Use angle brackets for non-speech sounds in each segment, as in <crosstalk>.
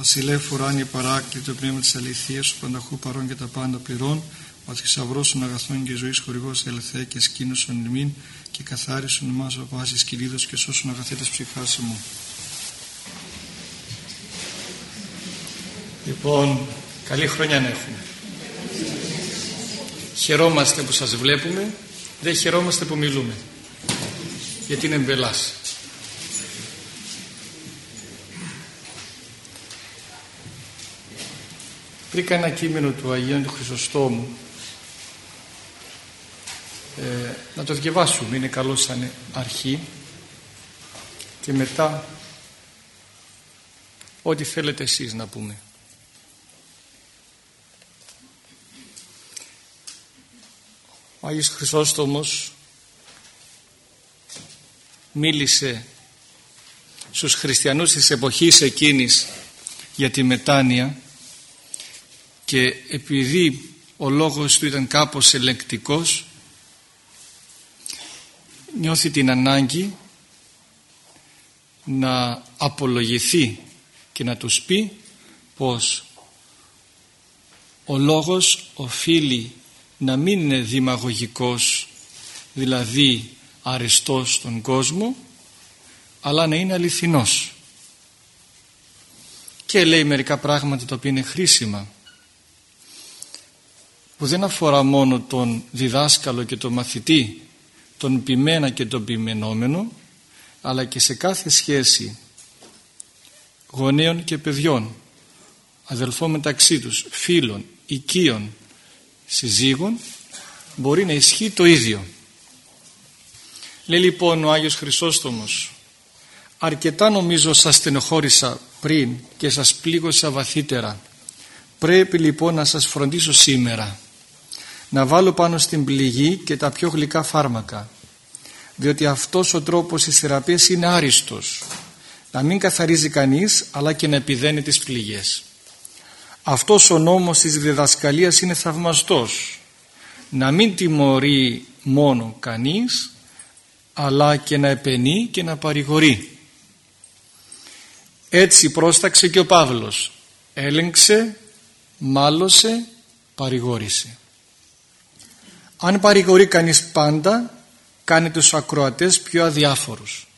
Βασιλεύ ουράνιε παράκλητο πνεύμα της αληθείας, ο πανταχού παρών και τα πάντα πληρών, ο θησαυρός των αγαθών και ζωής χορηγός ελθέ και σκήνωσον ημίν και καθάρισον εμάς από πάσης κυλίδος και σώσον αγαθέτες ψυχάς μου. Λοιπόν, καλή χρονιά να έχουμε. Χαιρόμαστε που σας βλέπουμε, δεν χαιρόμαστε που μιλούμε. Γιατί είναι μπελάς. Βρήκα ένα κείμενο του Αγίου του Χρυσοστόμου. Ε, να το διαβάσουμε, είναι καλό σαν αρχή. Και μετά ό,τι θέλετε εσείς να πούμε. Ο Άγιος Χρυσόστομος μίλησε στους χριστιανούς της εποχής εκείνης για τη μετάνοια και επειδή ο λόγος του ήταν κάπως ελεκτικός νιώθει την ανάγκη να απολογηθεί και να τους πει πως ο λόγος οφείλει να μην είναι δημαγωγικός δηλαδή αριστός στον κόσμο αλλά να είναι αληθινός. Και λέει μερικά πράγματα τα οποία είναι χρήσιμα που δεν αφορά μόνο τον διδάσκαλο και τον μαθητή τον ποιμένα και τον ποιμενόμενο αλλά και σε κάθε σχέση γονέων και παιδιών αδελφών μεταξύ τους φίλων, οικείων συζύγων μπορεί να ισχύει το ίδιο. Λέει λοιπόν ο Άγιος Χρυσόστομος αρκετά νομίζω σας στενοχώρησα πριν και σας πλήγωσα βαθύτερα. Πρέπει λοιπόν να σας φροντίσω σήμερα να βάλω πάνω στην πληγή και τα πιο γλυκά φάρμακα. Διότι αυτός ο τρόπος της θεραπείας είναι άριστος. Να μην καθαρίζει κανείς αλλά και να επιδένει τις πληγές. Αυτός ο νόμος της διδασκαλίας είναι θαυμαστός. Να μην τιμωρεί μόνο κανείς αλλά και να επενεί και να παρηγορεί. Έτσι πρόσταξε και ο Παύλος. Έλεγξε, μάλωσε, παρηγόρησε αν παρηγορεί κανείς πάντα κάνει τους ακροατές πιο αδιάφορους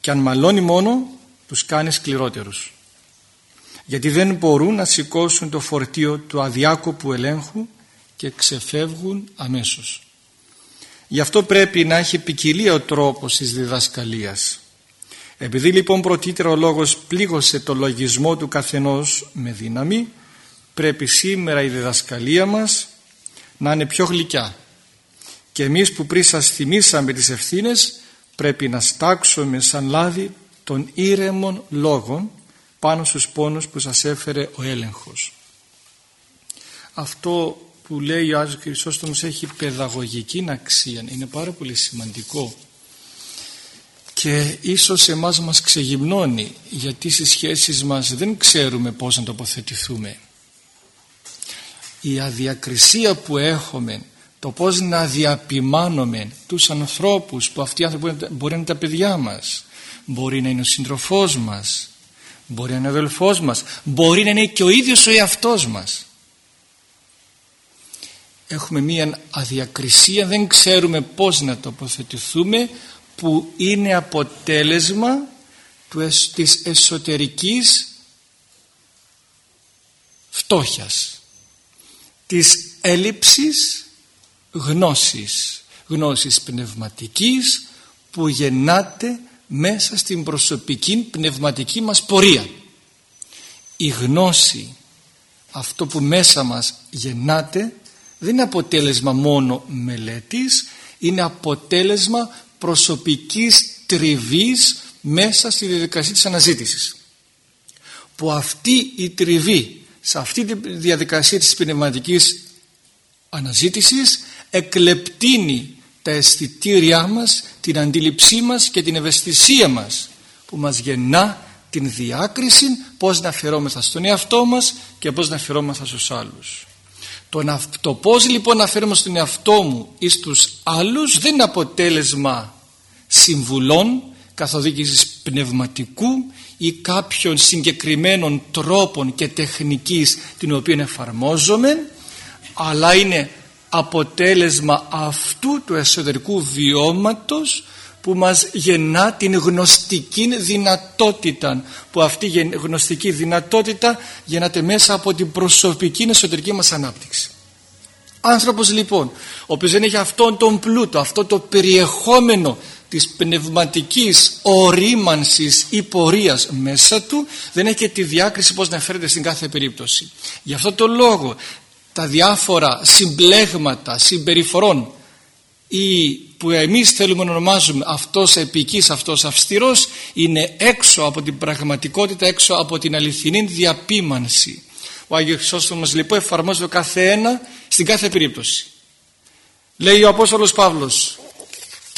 και αν μαλώνει μόνο τους κάνει σκληρότερους γιατί δεν μπορούν να σηκώσουν το φορτίο του αδιάκοπου ελέγχου και ξεφεύγουν αμέσως. Γι' αυτό πρέπει να έχει ποικιλία ο τρόπος της διδασκαλίας. Επειδή λοιπόν πρωτήτερα ο λόγος πλήγωσε το λογισμό του καθενός με δύναμη πρέπει σήμερα η διδασκαλία μας να είναι πιο γλυκιά. Και εμείς που πριν σας θυμήσαμε τις ευθύνες πρέπει να στάξουμε σαν λάδι των ήρεμων λόγων πάνω στους πόνους που σας έφερε ο έλεγχος. Αυτό που λέει ο Άγιος Χρυσόστομος έχει παιδαγωγική αξία, είναι πάρα πολύ σημαντικό. Και ίσως εμάς μας ξεγυμνώνει γιατί στις σχέσεις μας δεν ξέρουμε πώς να τοποθετηθούμε η αδιακρισία που έχουμε το πώς να διαπιμάνουμε τους ανθρώπους που αυτοί οι άνθρωποι μπορεί να είναι τα παιδιά μας. Μπορεί να είναι ο σύντροφός μας μπορεί να είναι ο αδελφός μας μπορεί να είναι και ο ίδιος ο εαυτός μας. Έχουμε μία αδιακρισία δεν ξέρουμε πώς να τοποθετηθούμε που είναι αποτέλεσμα της εσωτερικής φτώχειας της έλλειψης γνώσης γνώσης πνευματικής που γεννάται μέσα στην προσωπική πνευματική μας πορεία. Η γνώση αυτό που μέσα μας γεννάται δεν είναι αποτέλεσμα μόνο μελέτης είναι αποτέλεσμα προσωπικής τριβής μέσα στη διαδικασία της αναζήτησης. Που αυτή η τριβή σε αυτή τη διαδικασία της πνευματικής αναζήτησης εκλεπτύνει τα αισθητήριά μας, την αντίληψή μας και την ευαισθησία μας που μας γεννά την διάκριση πώς να φερόμεθα στον εαυτό μας και πώς να φερόμεθα στους άλλους. Το, το πώς λοιπόν να φέρουμε στον εαυτό μου ή στους άλλους δεν είναι αποτέλεσμα συμβουλών καθοδήγησης πνευματικού ή κάποιων συγκεκριμένων τρόπων και τεχνικής την οποία εφαρμόζομαι αλλά είναι αποτέλεσμα αυτού του εσωτερικού βιώματος που μας γεννά την γνωστική δυνατότητα που αυτή η γνωστική δυνατότητα γεννάται μέσα από την προσωπική εσωτερική μας ανάπτυξη. Άνθρωπος λοιπόν ο οποίος δεν έχει αυτόν τον πλούτο, αυτό το περιεχόμενο της πνευματικής ορίμανσης ή πορείας μέσα του δεν έχει και τη διάκριση πώς να φέρεται στην κάθε περίπτωση. Γι' αυτό το λόγο τα διάφορα συμπλέγματα συμπεριφορών ή που εμείς θέλουμε να ονομάζουμε αυτός επικής, αυτός αυστηρός είναι έξω από την πραγματικότητα, έξω από την αληθινή διαπίμανση. Ο Άγιος Χρυσόστομος λοιπόν εφαρμόζει το κάθε ένα στην κάθε περίπτωση. Λέει ο Απόστολος Παύλος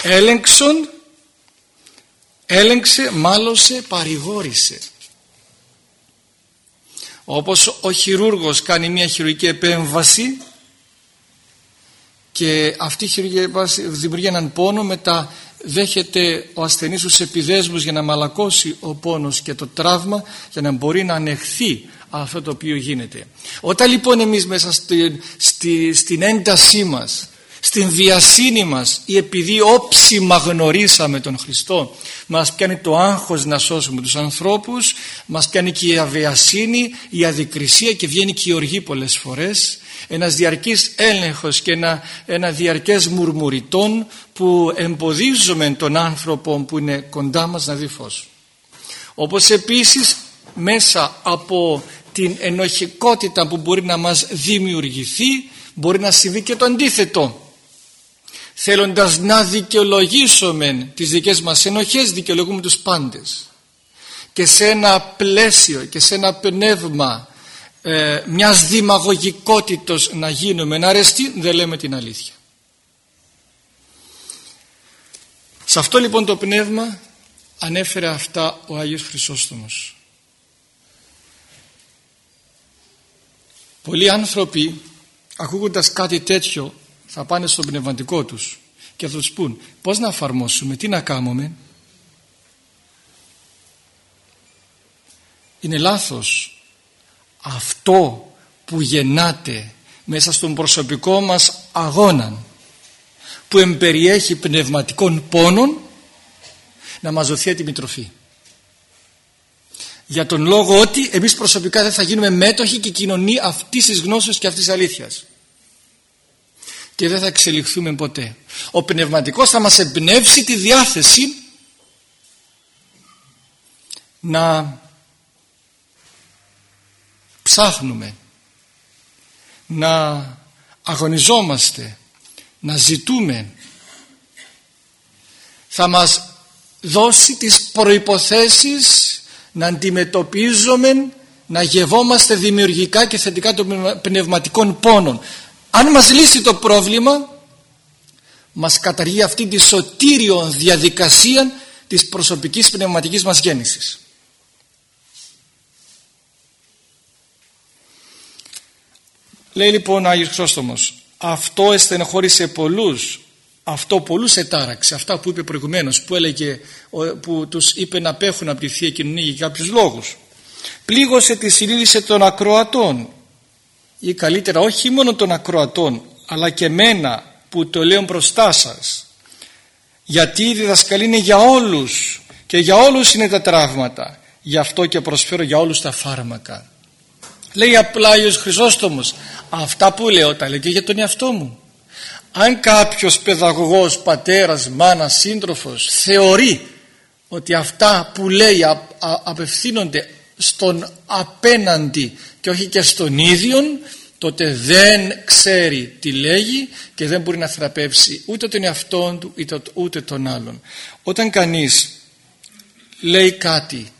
έλεγξον, έλεγξε, μάλωσε, παρηγόρησε. Όπως ο χειρούργος κάνει μια χειρουργική επέμβαση και αυτή η χειρουργική επέμβαση δημιουργεί έναν πόνο μετά δέχεται ο ασθενής τους επιδέσμους για να μαλακώσει ο πόνος και το τραύμα για να μπορεί να ανεχθεί αυτό το οποίο γίνεται. Όταν λοιπόν εμείς μέσα στη, στη, στην έντασή μας στην βιασύνη μας ή επειδή όψιμα γνωρίσαμε τον Χριστό μας πιάνει το άγχος να σώσουμε τους ανθρώπους μας πιάνει και η αβιασύνη η αδικρισία και βγαίνει και η οργή πολλές φορές. Ένας διαρκής έλεγχος και ένα, ένα διαρκές μουρμουριτών που εμποδίζουμε τον άνθρωπο που είναι κοντά μας να δει φως. Όπως επίσης μέσα από την ενοχικότητα που μπορεί να μας δημιουργηθεί μπορεί να συμβεί και το αντίθετο θέλοντας να δικαιολογήσουμε τις δικές μας ενοχές δικαιολογούμε τους πάντες. Και σε ένα πλαίσιο και σε ένα πνεύμα ε, μιας δημαγωγικότητος να γίνουμε αρεστοί δεν λέμε την αλήθεια. Σε αυτό λοιπόν το πνεύμα ανέφερε αυτά ο Άγιος Χρυσόστομος. Πολλοί άνθρωποι ακούγοντας κάτι τέτοιο θα πάνε στο πνευματικό τους και θα τους πούν πώς να εφαρμόσουμε, τι να κάνουμε είναι λάθος αυτό που γεννάται μέσα στον προσωπικό μας αγώνα που εμπεριέχει πνευματικών πόνων να μας δοθεί έτοιμη τροφή για τον λόγο ότι εμείς προσωπικά δεν θα γίνουμε μέτοχοι και κοινωνοί αυτής της γνώσης και αυτής της αλήθειας και δεν θα εξελιχθούμε ποτέ. Ο πνευματικός θα μας εμπνεύσει τη διάθεση να ψάχνουμε, να αγωνιζόμαστε, να ζητούμε. Θα μας δώσει τις προϋποθέσεις να αντιμετωπίζουμε να γευόμαστε δημιουργικά και θετικά των πνευματικών πόνων αν μας λύσει το πρόβλημα μας καταργεί αυτή τη σωτήριο διαδικασία της προσωπικής πνευματικής μας γέννησης. Λέει λοιπόν ο Άγιος Χρόστομος αυτό εστενοχώρησε πολλούς αυτό πολλούς ετάραξε αυτά που είπε προηγουμένως που, έλεγε, που τους είπε να πέχουν από τη Θεία Κοινωνία για κάποιους λόγους πλήγωσε τη συνείδηση των ακροατών ή καλύτερα όχι μόνο των ακροατών αλλά και μένα που το λέω μπροστά σας. Γιατί η διδασκαλία είναι για όλους και για όλους είναι τα τραύματα. Γι' αυτό και προσφέρω για όλους τα φάρμακα. Λέει απλά ο Χρυσόστομος αυτά που λέω τα λέω και για τον εαυτό μου αν κάποιος παιδαγωγός, πατέρας, μάνας, σύντροφος θεωρεί ότι αυτά που λέει απευθύνονται στον απέναντι και όχι και στον ίδιον τότε δεν ξέρει τι λέγει και δεν μπορεί να θεραπεύσει ούτε τον εαυτό του ούτε τον άλλον. Όταν κανείς λέει κάτι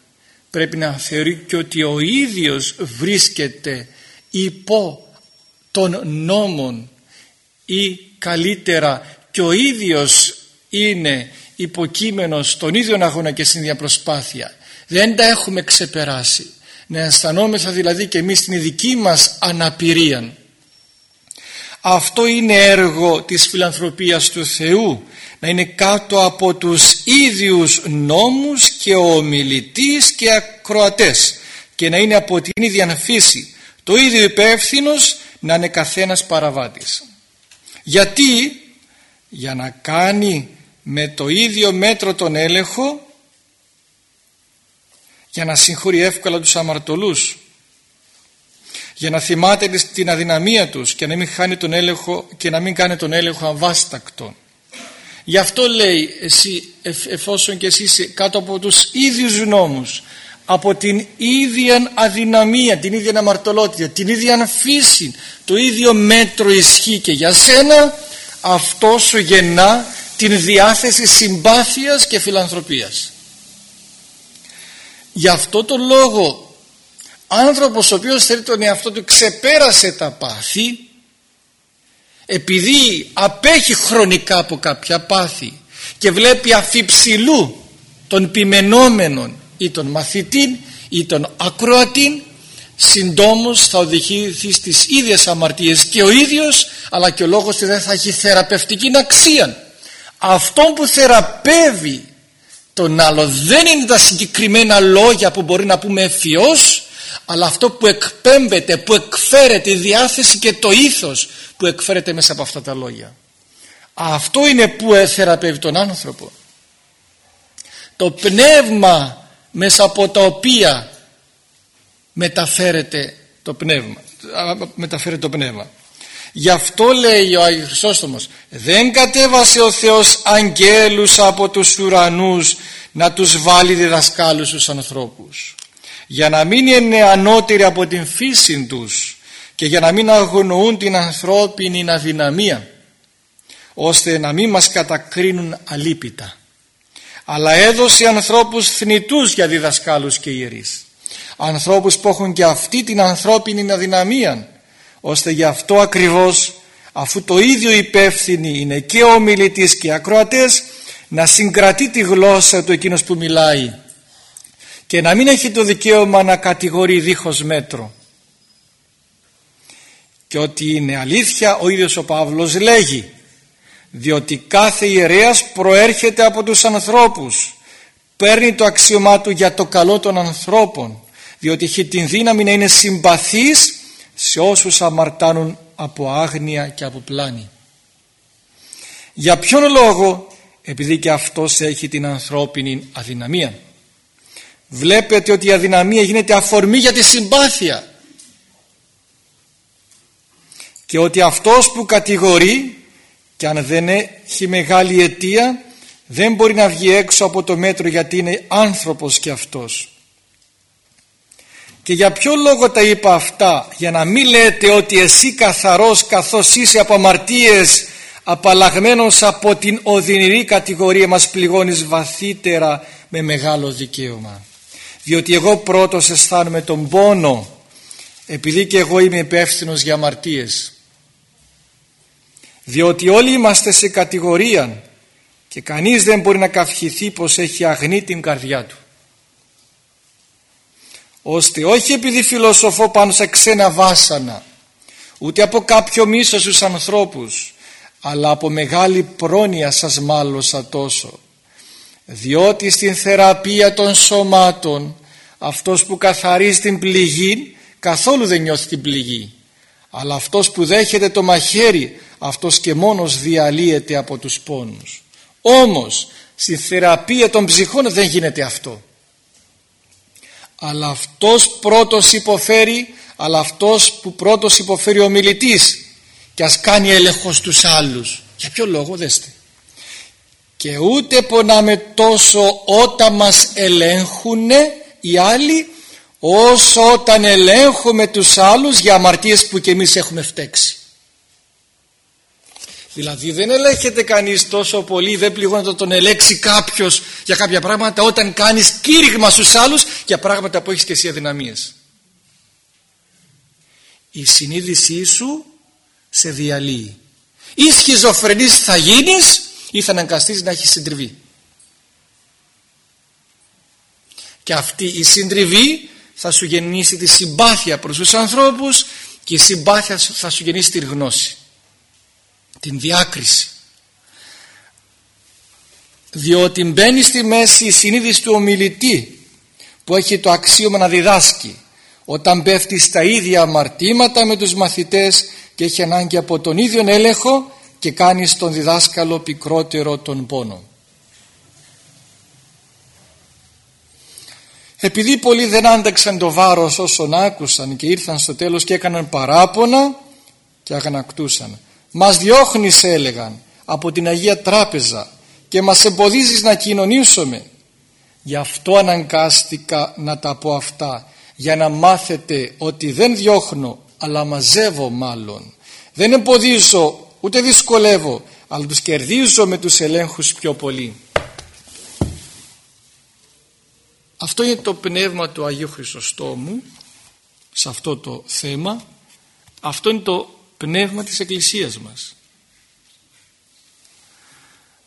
πρέπει να θεωρεί και ότι ο ίδιος βρίσκεται υπό των νόμων ή καλύτερα και ο ίδιος είναι υποκείμενος στον ίδιο αγώνα και στην διαπροσπάθεια δεν τα έχουμε ξεπεράσει. Να αισθανόμεθα δηλαδή και εμείς την δική μας αναπηρία. Αυτό είναι έργο της φιλανθρωπίας του Θεού να είναι κάτω από τους ίδιους νόμους και ο ομιλητής και ακροατές και να είναι από την ίδια φύση. Το ίδιο υπεύθυνος να είναι καθένας παραβάτης. Γιατί; Για να κάνει με το ίδιο μέτρο τον έλεγχο για να συγχωρεί εύκολα τους αμαρτωλούς για να θυμάται την αδυναμία τους και να μην, χάνει τον έλεγχο, και να μην κάνει τον έλεγχο αβάστακτον. Γι' αυτό λέει εσύ εφόσον και εσύ είσαι κάτω από τους ίδιους νόμους από την ίδια αδυναμία, την ίδια αμαρτωλότητα, την ίδια φύση, το ίδιο μέτρο ισχύει και για σένα αυτό σου γεννά την διάθεση συμπάθειας και φιλανθρωπίας. Γι' αυτό το λόγο άνθρωπος ο οποίος θέλει τον εαυτό του ξεπέρασε τα πάθη επειδή απέχει χρονικά από κάποια πάθη και βλέπει αφιψηλού των πειμενόμενων ή των μαθητήν ή των ακροατήν συντόμως θα οδηγηθεί στις ίδιες αμαρτίες και ο ίδιος αλλά και ο λόγος του δεν θα έχει θεραπευτική αξία. Αυτό που θεραπεύει τον άλλο. Δεν είναι τα συγκεκριμένα λόγια που μπορεί να πούμε ευφυώς αλλά αυτό που εκπέμπεται, που εκφέρεται η διάθεση και το ήθος που εκφέρεται μέσα από αυτά τα λόγια. Αυτό είναι που θεραπεύει τον άνθρωπο. Το πνεύμα μέσα από τα οποία μεταφέρεται το πνεύμα. Μεταφέρεται το πνεύμα γι' αυτό λέει ο Άγιος Χρυσόστομος δεν κατέβασε ο Θεός αγγέλους από τους ουρανούς να τους βάλει διδασκάλους στους ανθρώπους. Για να μην είναι ανώτεροι από την φύση τους και για να μην αγνοούν την ανθρώπινη αδυναμία ώστε να μην μας κατακρίνουν αλίπητα. Αλλά έδωσε ανθρώπους θνητούς για διδασκάλους και ιερείς. Ανθρώπους που έχουν και αυτή την ανθρώπινη αδυναμία ώστε γι' αυτό ακριβώς αφού το ίδιο υπεύθυνοι είναι και ο μιλητής και οι ακροατές να συγκρατεί τη γλώσσα του εκείνος που μιλάει και να μην έχει το δικαίωμα να κατηγορεί δίχως μέτρο. Και ότι είναι αλήθεια ο ίδιος ο Παύλος λέγει διότι κάθε ιερέας προέρχεται από τους ανθρώπους παίρνει το αξιωμά του για το καλό των ανθρώπων διότι έχει την δύναμη να είναι συμπαθής σε όσους αμαρτάνουν από άγνοια και από πλάνη. Για ποιον λόγο; Επειδή και αυτός έχει την ανθρώπινη αδυναμία. Βλέπετε ότι η αδυναμία γίνεται αφορμή για τη συμπάθεια. Και ότι αυτός που κατηγορεί και αν δεν έχει μεγάλη αιτία δεν μπορεί να βγει έξω από το μέτρο γιατί είναι άνθρωπος και αυτός και για ποιο λόγο τα είπα αυτά; Για να μην λέτε ότι εσύ καθαρός καθώς είσαι από αμαρτίες απαλλαγμένος από την οδυνηρή κατηγορία μας πληγώνεις βαθύτερα με μεγάλο δικαίωμα. Διότι εγώ πρώτος αισθάνομαι τον πόνο επειδή και εγώ είμαι υπεύθυνος για αμαρτίες. Διότι όλοι είμαστε σε κατηγορία και κανείς δεν μπορεί να καυχηθεί πως έχει αγνή την καρδιά του ώστε όχι επειδή φιλοσοφώ πάνω σε ξένα βάσανα ούτε από κάποιο μίσος στους ανθρώπους αλλά από μεγάλη πρόνοια σας μάλωσα τόσο. Διότι στην θεραπεία των σωμάτων αυτός που καθαρίζει την πληγή καθόλου δεν νιώθει την πληγή. Αλλά αυτός που δέχεται το μαχαίρι αυτός και μόνος διαλύεται από τους πόνους. Όμως στη θεραπεία των ψυχών δεν γίνεται αυτό αλλά αυτός πρώτος υποφέρει αλλά αυτός που πρώτος υποφέρει ο μιλητής. Και ας κάνει έλεγχος στους άλλους. Για ποιο λόγο δέστε. Και ούτε πονάμε τόσο όταν μας ελέγχουν οι άλλοι όσο όταν ελέγχουμε τους άλλους για αμαρτίες που και εμείς έχουμε φταίξει Δηλαδή δεν ελέγχεται κανείς τόσο πολύ, δεν πληγώνεται τον ελέξει κάποιος για κάποια πράγματα όταν κάνεις κήρυγμα στους άλλους για πράγματα που έχεις και εσύ αδυναμίες. Η συνείδησή σου σε διαλύει. Ή σχιζοφρενής θα γίνεις ή θα αναγκαστείς να έχεις συντριβή. Και αυτή η συντριβή θα σου γεννήσει τη συμπάθεια προς τους ανθρώπους και η συμπάθεια θα σου γεννήσει τη γνώση. Την διάκριση διότι μπαίνει στη μέση η συνείδηση του ομιλητή που έχει το αξίωμα να διδάσκει όταν πέφτει στα ίδια αμαρτήματα με τους μαθητές και έχει ανάγκη από τον ίδιο έλεγχο και κάνει στον διδάσκαλο πικρότερο τον πόνο. Επειδή πολλοί δεν άνταξαν το βάρος όσων άκουσαν και ήρθαν στο τέλος και έκαναν παράπονα και αγανακτούσαν. Μας διώχνεις έλεγαν από την Αγία Τράπεζα και μας εμποδίζεις να κοινωνήσουμε. Γι' αυτό αναγκάστηκα να τα πω αυτά για να μάθετε ότι δεν διώχνω αλλά μαζεύω μάλλον. Δεν εμποδίζω ούτε δυσκολεύω αλλά τους κερδίζω με τους ελέγχους πιο πολύ. Αυτό είναι το πνεύμα του Αγίου Χρυσοστόμου σε αυτό το θέμα. Αυτό είναι το πνεύμα της Εκκλησίας μας.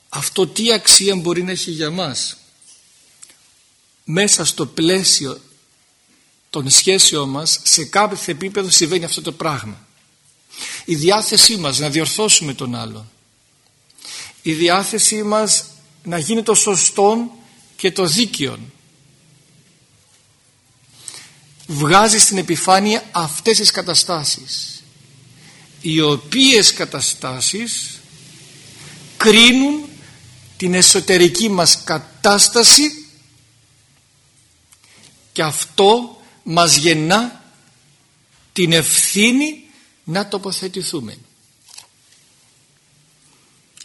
Αυτό τι αξία μπορεί να έχει για μας μέσα στο πλαίσιο των σχέσεων μας σε κάποιο επίπεδο συμβαίνει αυτό το πράγμα. Η διάθεσή μας να διορθώσουμε τον άλλον. Η διάθεσή μας να γίνει το σωστό και το δίκαιο. Βγάζει στην επιφάνεια αυτές τις καταστάσεις. Οι οποίες καταστάσεις κρίνουν την εσωτερική μας κατάσταση και αυτό μας γεννά την ευθύνη να τοποθετηθούμε.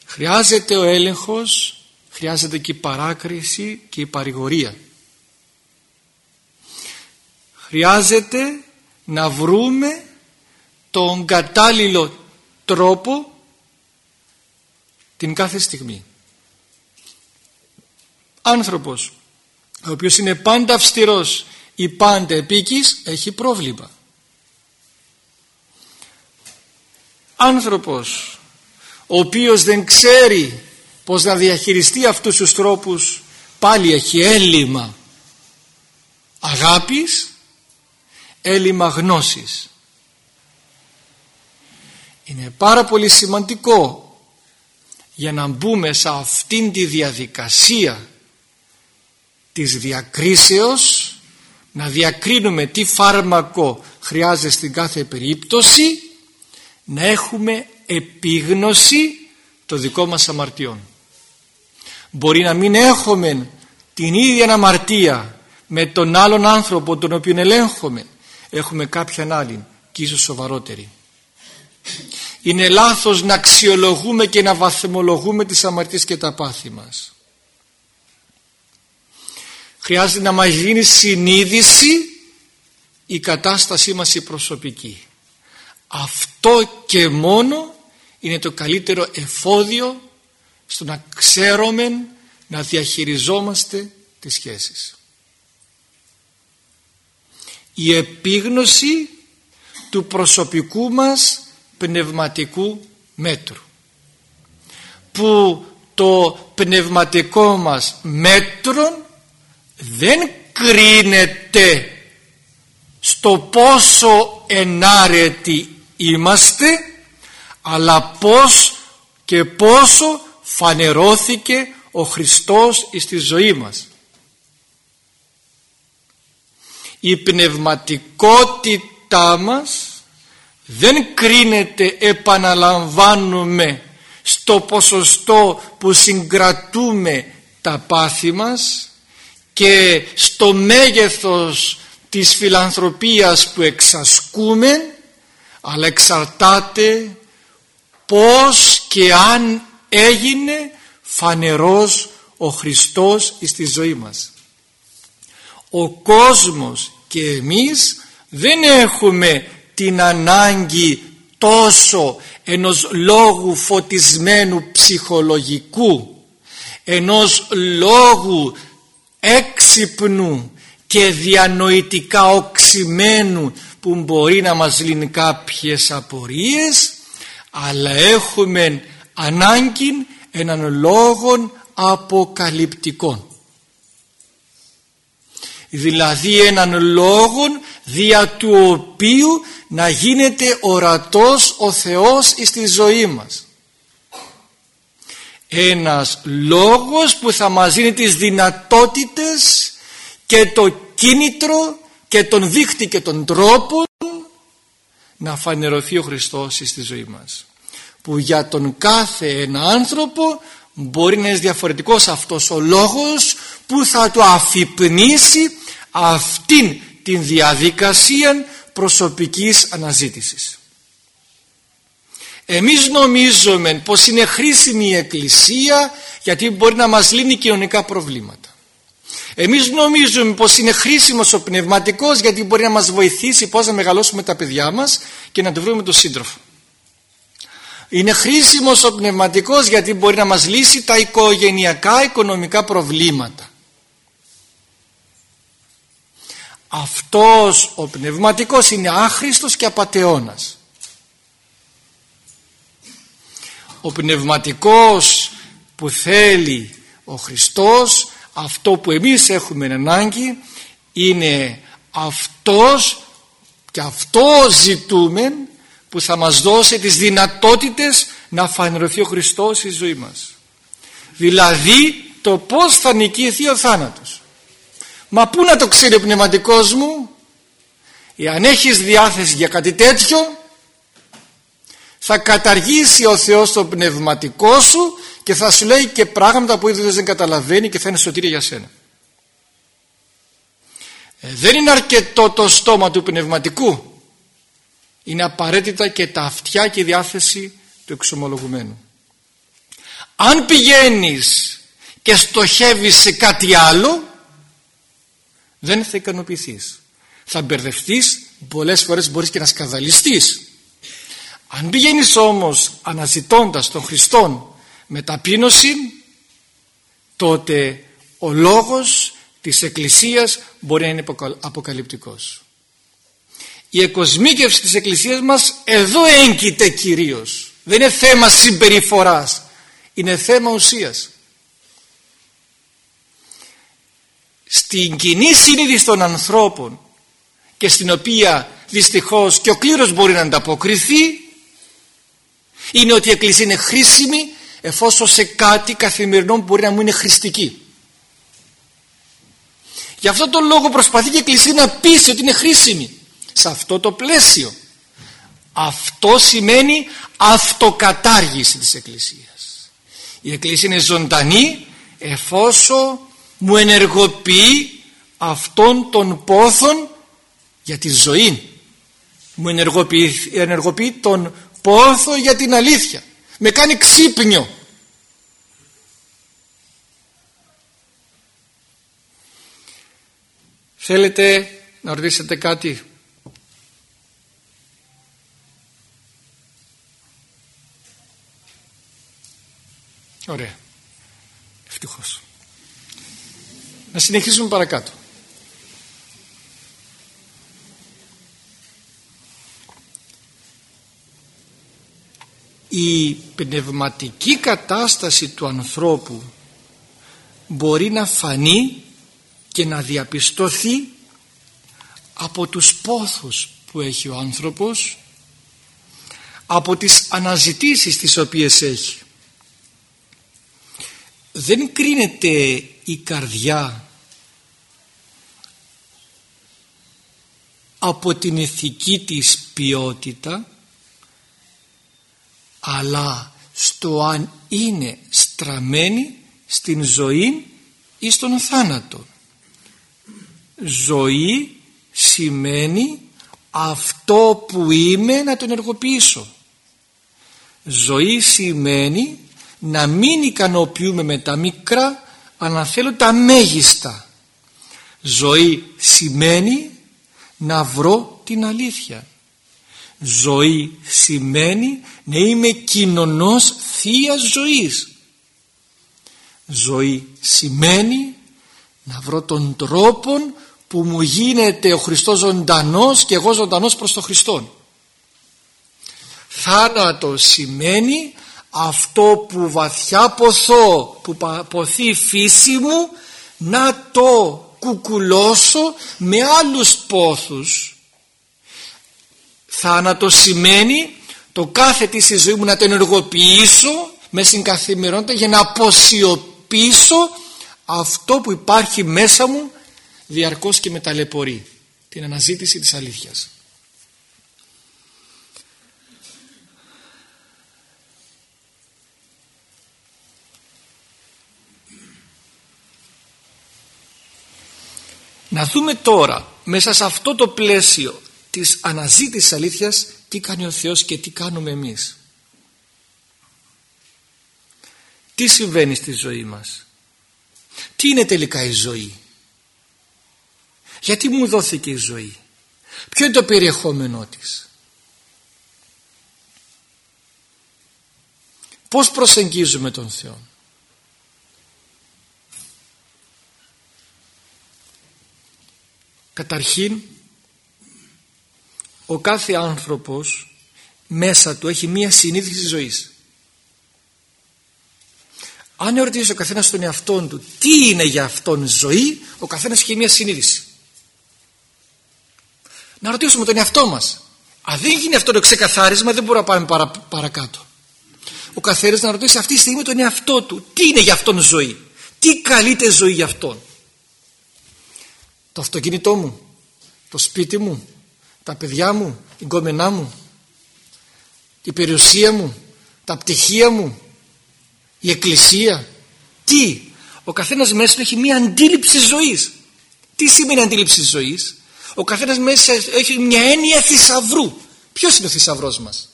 Χρειάζεται ο έλεγχος, χρειάζεται και η παράκριση και η παρηγορία. Χρειάζεται να βρούμε τον κατάλληλο τρόπο την κάθε στιγμή. Άνθρωπος ο οποίος είναι πάντα αυστηρός ή πάντα επίκης έχει πρόβλημα. Άνθρωπος ο οποίος δεν ξέρει πως να διαχειριστεί αυτούς τους τρόπους πάλι έχει έλλειμμα αγάπης έλλειμμα γνώσης είναι πάρα πολύ σημαντικό για να μπούμε σε αυτήν τη διαδικασία της διακρίσεως να διακρίνουμε τι φάρμακο χρειάζεται στην κάθε περίπτωση να έχουμε επίγνωση το δικό μας αμαρτιών. Μπορεί να μην έχουμε την ίδια αμαρτία με τον άλλον άνθρωπο τον οποίο ελέγχουμε. Έχουμε κάποιαν άλλη και ίσως σοβαρότερη. Είναι λάθος να αξιολογούμε και να βαθμολογούμε τις αμαρτίες και τα πάθη μας χρειάζεται να μας γίνει συνείδηση η κατάστασή μας η προσωπική. Αυτό και μόνο είναι το καλύτερο εφόδιο στο να ξέρουμε να διαχειριζόμαστε τις σχέσεις. Η επίγνωση του προσωπικού μας πνευματικού μέτρου που το πνευματικό μας μέτρο δεν κρίνεται στο πόσο ενάρετοι είμαστε αλλά πώς και πόσο φανερώθηκε ο Χριστός στη ζωή μας. Η πνευματικότητά μας δεν κρίνεται επαναλαμβάνουμε στο ποσοστό που συγκρατούμε τα πάθη μας και στο μέγεθος της φιλανθρωπίας που εξασκούμε αλλά εξαρτάται πως και αν έγινε φανερός ο Χριστός στη ζωή μας. Ο κόσμος και εμείς δεν έχουμε την ανάγκη τόσο ενός λόγου φωτισμένου ψυχολογικού ενός λόγου έξυπνου και διανοητικά οξυμένου που μπορεί να μας λύνει κάποιες απορίες αλλά έχουμε ανάγκη έναν λόγο αποκαλυπτικών δηλαδή έναν λόγο δια του οποίου να γίνεται ορατός ο Θεός στη ζωή μας. Ένας λόγος που θα μας δίνει τις δυνατότητες και το κίνητρο και τον δίχτυ και τον τρόπο να φανερωθεί ο Χριστός στη ζωή μας. Που για τον κάθε ένα άνθρωπο μπορεί να είναι διαφορετικός αυτός ο λόγος που θα του αφυπνήσει αυτήν την διαδικασία προσωπικής αναζήτησης. Εμείς νομίζουμε πως είναι χρήσιμη η Εκκλησία γιατί μπορεί να μας λύνει κοινωνικά προβλήματα. Εμείς νομίζουμε πως είναι χρήσιμος ο πνευματικός γιατί μπορεί να μας βοηθήσει πώς να μεγαλώσουμε τα παιδιά μας και να του βρούμε τον σύντροφο. Είναι χρήσιμος ο πνευματικός γιατί μπορεί να μας λύσει τα οικογενειακά οικονομικά προβλήματα. Αυτός ο πνευματικός είναι άχρηστος και απατεώνας. Ο πνευματικός που θέλει ο Χριστός αυτό που εμείς έχουμε ανάγκη είναι αυτός και αυτό ζητούμε που θα μας δώσει τις δυνατότητες να φανερωθεί ο Χριστός στη ζωή μας. Δηλαδή το πώς θα νικηθεί ο θάνατος. Μα πού να το ξέρει ο πνευματικός μου; Εάν έχεις διάθεση για κάτι τέτοιο θα καταργήσει ο Θεός το πνευματικό σου και θα σου λέει και πράγματα που ήδη δεν καταλαβαίνει και θα είναι σωτήρια για σένα. Ε, δεν είναι αρκετό το στόμα του πνευματικού. Είναι απαραίτητα και τα αυτιά και η διάθεση του εξομολογουμένου. Αν πηγαίνεις και στοχεύεις σε κάτι άλλο δεν θα ικανοποιηθείς. Θα μπερδευτείς, πολλές φορές μπορείς και να σκαδαλιστείς. Αν πηγαίνεις όμως αναζητώντας τον Χριστόν με ταπείνωση τότε ο λόγος της Εκκλησίας μπορεί να είναι αποκαλυπτικός. Η εκοσμίκευση της Εκκλησίας μας εδώ έγκυται κυρίως. Δεν είναι θέμα συμπεριφοράς. Είναι θέμα ουσίας. Στην κοινή συνείδηση των ανθρώπων και στην οποία δυστυχώς και ο κλήρος μπορεί να ανταποκριθεί είναι ότι η Εκκλησία είναι χρήσιμη εφόσον σε κάτι καθημερινό μπορεί να μου είναι χρηστική. Γι' αυτό τον λόγο προσπαθεί και η Εκκλησία να πείσει ότι είναι χρήσιμη σε αυτό το πλαίσιο. Αυτό σημαίνει αυτοκατάργηση της Εκκλησίας. Η Εκκλησία είναι ζωντανή εφόσον μου ενεργοποιεί αυτόν τον πόθον για τη ζωή. Μου ενεργοποιεί, ενεργοποιεί τον πόθο για την αλήθεια. Με κάνει ξύπνιο. Θέλετε να ρωτήσετε κάτι; Ωραία. Ευτυχώς να συνεχίσουμε παρακάτω. Η πνευματική κατάσταση του ανθρώπου μπορεί να φανεί και να διαπιστωθεί από τους πόθους που έχει ο άνθρωπος από τις αναζητήσεις τις οποίες έχει. Δεν κρίνεται η καρδιά από την ηθική της ποιότητα αλλά στο αν είναι στραμμένη στην ζωή ή στον θάνατο. Ζωή σημαίνει αυτό που είμαι να το ενεργοποιήσω. Ζωή σημαίνει να μην ικανοποιούμε με τα μικρά αλλά θέλω τα μέγιστα. Ζωή σημαίνει να βρω την αλήθεια. Ζωή σημαίνει να είμαι κοινωνός θεία ζωής. Ζωή σημαίνει να βρω τον τρόπο που μου γίνεται ο Χριστός ζωντανός και εγώ ζωντανός προς τον Χριστό. Θάνατο σημαίνει αυτό που βαθιά ποθώ, που ποθεί η φύση μου να το κουκουλώσω με άλλους πόθους. Θάνατο σημαίνει το κάθε τι στη ζωή μου να το ενεργοποιήσω με στην καθημερινότητα για να αποσιωπήσω αυτό που υπάρχει μέσα μου διαρκώς και με ταλαιπωρεί. Την αναζήτηση της αλήθειας Να δούμε τώρα μέσα σε αυτό το πλαίσιο της αναζήτησης αλήθειας τι κάνει ο Θεός και τι κάνουμε εμείς. Τι συμβαίνει στη ζωή μας; Τι είναι τελικά η ζωή; Γιατί μου δόθηκε η ζωή; Ποιο είναι το περιεχόμενό της; Πώς προσεγγίζουμε τον Θεό; Καταρχήν ο κάθε άνθρωπος μέσα του έχει μία συνείδηση ζωής. Αν ερωτήσει ο καθένας τον εαυτό του τι είναι για αυτόν ζωή, ο καθένας έχει μία συνείδηση. Να ρωτήσουμε τον εαυτό μας. Αν δεν γίνει αυτό το ξεκαθάρισμα δεν μπορούμε να πάμε παρα, παρακάτω. Ο καθένας να ρωτήσει αυτή τη στιγμή τον εαυτό του τι είναι για αυτόν ζωή. Τι καλείται ζωή για αυτόν. Το αυτοκίνητό μου, το σπίτι μου, τα παιδιά μου, η γκόμενά μου, η περιουσία μου, τα πτυχία μου, η εκκλησία. Τι, ο καθένας μέσα του έχει μία αντίληψη ζωής. Τι σημαίνει αντίληψη ζωής; Ο καθένας μέσα έχει μια έννοια θησαυρού. Ποιος είναι ο θησαυρός μας;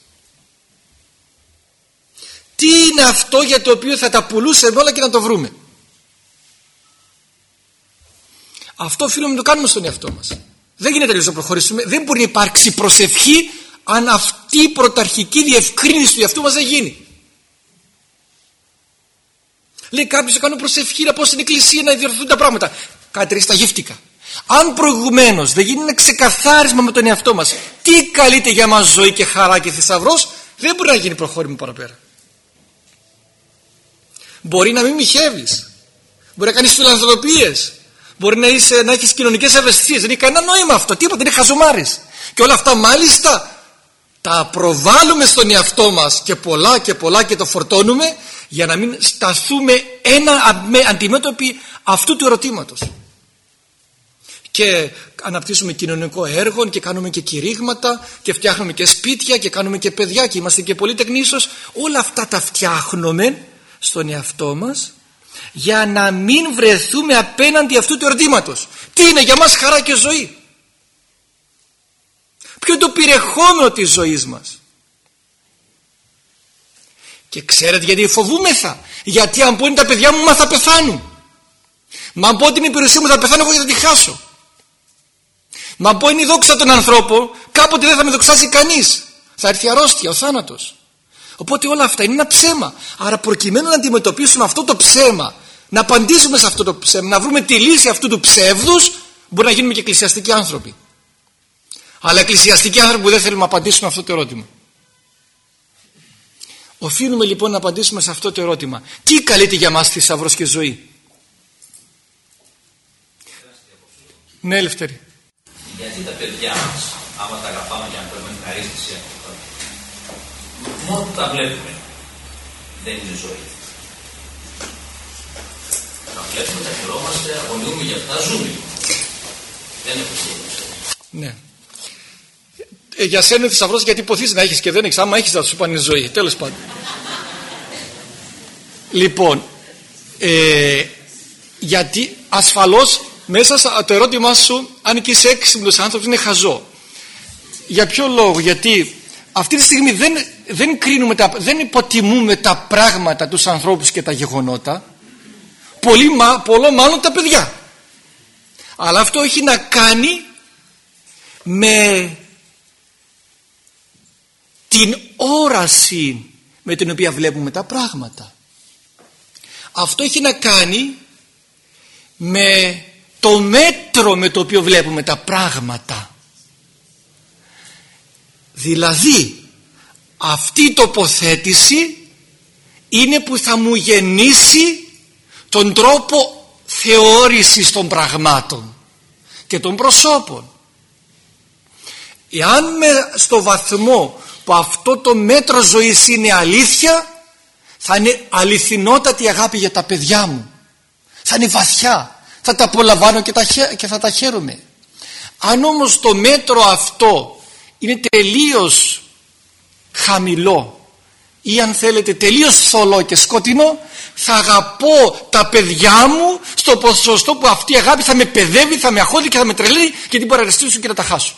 Τι είναι αυτό για το οποίο θα τα πουλούσαμε όλα και να το βρούμε; Αυτό οφείλουμε να το κάνουμε στον εαυτό μας. Δεν γίνεται να προχωρήσουμε. Δεν μπορεί να υπάρξει προσευχή αν αυτή η πρωταρχική διευκρίνηση του εαυτού μας δεν γίνει. Λέει κάποιος να κάνω προσευχή να πω στην εκκλησία να διορθωθούν τα πράγματα. Κάτι τα γύφτηκα. Αν προηγουμένως δεν γίνει ένα ξεκαθάρισμα με τον εαυτό μας τι καλείται για μας ζωή και χαρά και θησαυρός, δεν μπορεί να γίνει προχώρημα παραπέρα. Μπορεί να μην μοιχεύεις. Μπορεί να κάνεις φιλανθρωπίες. Μπορεί να, είσαι, να έχεις κοινωνικές ευαισθησίες. Δεν έχει κανένα νόημα αυτό. Τίποτα, είναι χαζομάρες. Και όλα αυτά μάλιστα τα προβάλλουμε στον εαυτό μας και πολλά και πολλά και το φορτώνουμε για να μην σταθούμε ένα αντιμέτωποι αυτού του ερωτήματος. Και αναπτύσσουμε κοινωνικό έργο και κάνουμε και κηρύγματα και φτιάχνουμε και σπίτια και κάνουμε και παιδιά και είμαστε και πολύ τεκνήσος. Όλα αυτά τα φτιάχνουμε στον εαυτό μας για να μην βρεθούμε απέναντι αυτού του ερωτήματος. Τι είναι για μας χαρά και ζωή. Ποιο είναι το περιεχόμενο της ζωής μας. Και ξέρετε γιατί φοβούμεθα. Γιατί αν πω τα παιδιά μου μα θα πεθάνουν. Μα αν πω την υπηρεσία μου θα πεθάνω εγώ γιατί θα τη χάσω. Μα αν πω είναι η δόξα των ανθρώπων κάποτε δεν θα με δοξάσει κανείς. Θα έρθει αρρώστια, ο θάνατος. Οπότε όλα αυτά είναι ένα ψέμα. Άρα προκειμένου να αντιμετωπίσουμε αυτό το ψέμα, να απαντήσουμε σε αυτό το ψέμα, να βρούμε τη λύση αυτού του ψεύδους, μπορεί να γίνουμε και εκκλησιαστικοί άνθρωποι. Αλλά εκκλησιαστικοί άνθρωποι που δεν θέλουμε να απαντήσουμε αυτό το ερώτημα. Οφείλουμε λοιπόν να απαντήσουμε σε αυτό το ερώτημα. Τι καλείται για μας θησαυρός και ζωή; Ναι, Ελευθερή. Γιατί τα παιδιά μας, άμα τα αγαπάμε για να παίρνουμε ευχαρίστηση από μόνο που τα βλέπουμε, δεν είναι ζωή. Τα βλέπουμε, τα χαιρόμαστε, αγωνιούμε για αυτά, ζούμε. Δεν έχουμε ζωή. Ναι ε, για σένα είναι θησαυρός γιατί υποθείς να έχεις και δεν έχεις. Άμα έχεις, θα σου πάνε ζωή. Τέλος πάντων. λοιπόν, ε, γιατί ασφαλώς μέσα το ερώτημά σου, αν και είσαι έξυπνος άνθρωπος, είναι χαζό. Για ποιο λόγο, γιατί αυτή τη στιγμή δεν, δεν κρίνουμε, τα, δεν υποτιμούμε τα πράγματα, τους ανθρώπους και τα γεγονότα, πολύ, πολλό μάλλον τα παιδιά. Αλλά αυτό έχει να κάνει με την όραση με την οποία βλέπουμε τα πράγματα. Αυτό έχει να κάνει με το μέτρο με το οποίο βλέπουμε τα πράγματα. Δηλαδή αυτή η τοποθέτηση είναι που θα μου γεννήσει τον τρόπο θεώρησης των πραγμάτων και των προσώπων. Εάν με στο βαθμό που αυτό το μέτρο ζωής είναι αλήθεια θα είναι αληθινότατη αγάπη για τα παιδιά μου. Θα είναι βαθιά. Θα τα απολαμβάνω και, τα, και θα τα χαίρομαι. Αν όμως το μέτρο αυτό είναι τελείως χαμηλό ή αν θέλετε τελείως θολό και σκοτεινό θα αγαπώ τα παιδιά μου στο ποσοστό που αυτή η αγάπη θα με παιδεύει, θα με αχώδει και θα με τρελεί και την παραρεστήσω και να τα χάσω.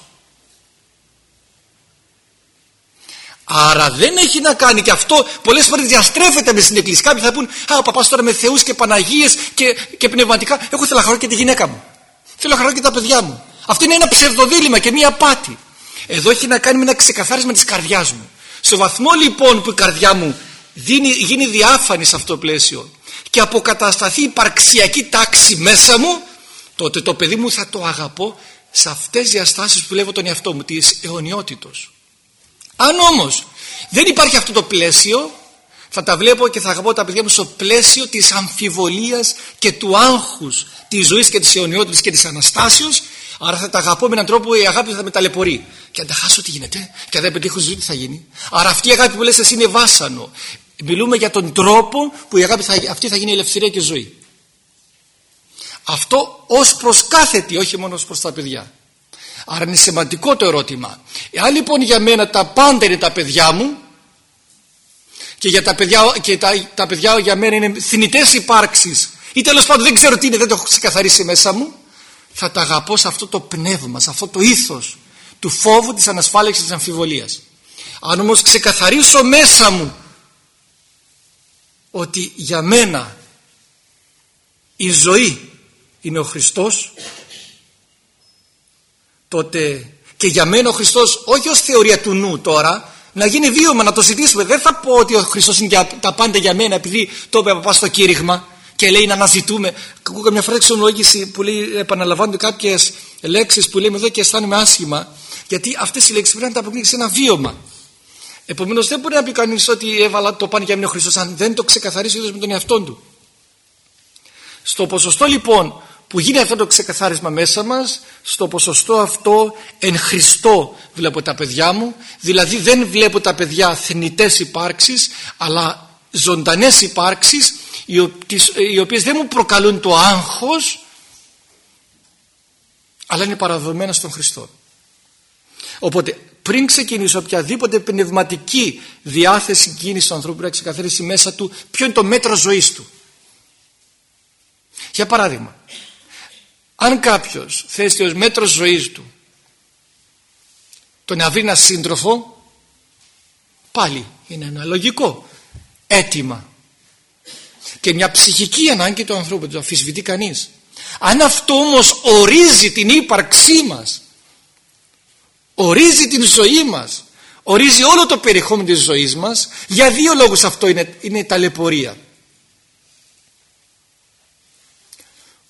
Άρα δεν έχει να κάνει και αυτό πολλές φορές διαστρέφεται μες στην εκκλησία. Κάποιοι θα πούν Α, ο παπάς τώρα με θεούς και Παναγίες και, και πνευματικά. Εγώ θέλω να χαρώ και τη γυναίκα μου. Θέλω να χαρώ και τα παιδιά μου. Αυτό είναι ένα ψευδοδήλημα και μία απάτη. Εδώ έχει να κάνει με ένα ξεκαθάρισμα της καρδιάς μου. Στο βαθμό λοιπόν που η καρδιά μου δίνει, γίνει διάφανη σε αυτό το πλαίσιο και αποκατασταθεί υπαρξιακή τάξη μέσα μου τότε το παιδί μου θα το αγαπώ σε αυτές τις διαστάσεις που βλέπω τον εαυτό μου της αιωνιότητος. Αν όμως δεν υπάρχει αυτό το πλαίσιο θα τα βλέπω και θα αγαπώ τα παιδιά μου στο πλαίσιο της αμφιβολίας και του άγχους της ζωής και της αιωνιότητας και της Αναστάσεως άρα θα τα αγαπώ με έναν τρόπο που η αγάπη θα με ταλαιπωρεί. Και αν τα χάσω τι γίνεται; Και αν δεν πετύχω ζωή τι θα γίνει; Άρα αυτή η αγάπη που λες εσύ είναι βάσανο. Μιλούμε για τον τρόπο που η αγάπη θα, αυτή θα γίνει ελευθερία και ζωή. Αυτό ως προς κάθετη όχι μόνο ως προς τα παιδιά. Άρα είναι σημαντικό το ερώτημα. Εάν λοιπόν για μένα τα πάντα είναι τα παιδιά μου και, για τα, παιδιά, και τα, τα παιδιά για μένα είναι θνητές υπάρξεις ή τέλος πάντων δεν ξέρω τι είναι δεν το έχω ξεκαθαρίσει μέσα μου θα τα αγαπώ σε αυτό το πνεύμα σε αυτό το ήθος του φόβου, της ανασφάλειας και της αμφιβολίας. Αν όμως ξεκαθαρίσω μέσα μου ότι για μένα η ζωή είναι ο Χριστός τότε και για μένα ο Χριστός όχι ως θεωρία του νου τώρα να γίνει βίωμα να το ζητήσουμε. Δεν θα πω ότι ο Χριστός είναι για, τα πάντα για μένα επειδή το είπε παπάς στο κήρυγμα και λέει να αναζητούμε. Ακούω καμιά φορά εξομολόγηση που λέει επαναλαμβάνονται κάποιες λέξεις που λέμε εδώ και αισθάνομαι άσχημα γιατί αυτές οι λέξεις πρέπει να τα αποκλείξει σε ένα βίωμα. Επομένως δεν μπορεί να πει κανείς ότι έβαλα το πάνε για μένα ο Χριστός αν δεν το ξεκαθαρίσει ο με τον εαυτό του. Στο ποσοστό λοιπόν που γίνει αυτό το ξεκαθάρισμα μέσα μας, στο ποσοστό αυτό εν Χριστώ βλέπω τα παιδιά μου, δηλαδή δεν βλέπω τα παιδιά θνητές υπάρξεις, αλλά ζωντανές υπάρξεις, οι οποίες δεν μου προκαλούν το άγχος, αλλά είναι παραδομένα στον Χριστό. Οπότε πριν ξεκινήσει οποιαδήποτε πνευματική διάθεση κίνηση του ανθρώπου να ξεκαθαρίσει μέσα του ποιο είναι το μέτρο ζωής του. Για παράδειγμα, αν κάποιος θέσει ως μέτρο ζωής του το να βρει ένα σύντροφο πάλι είναι ένα λογικό αίτημα και μια ψυχική ανάγκη του ανθρώπου, το αφισβητεί κανείς. Αν αυτό όμως ορίζει την ύπαρξή μας ορίζει την ζωή μας ορίζει όλο το περιεχόμενο της ζωής μας για δύο λόγους αυτό είναι, είναι η ταλαιπωρία.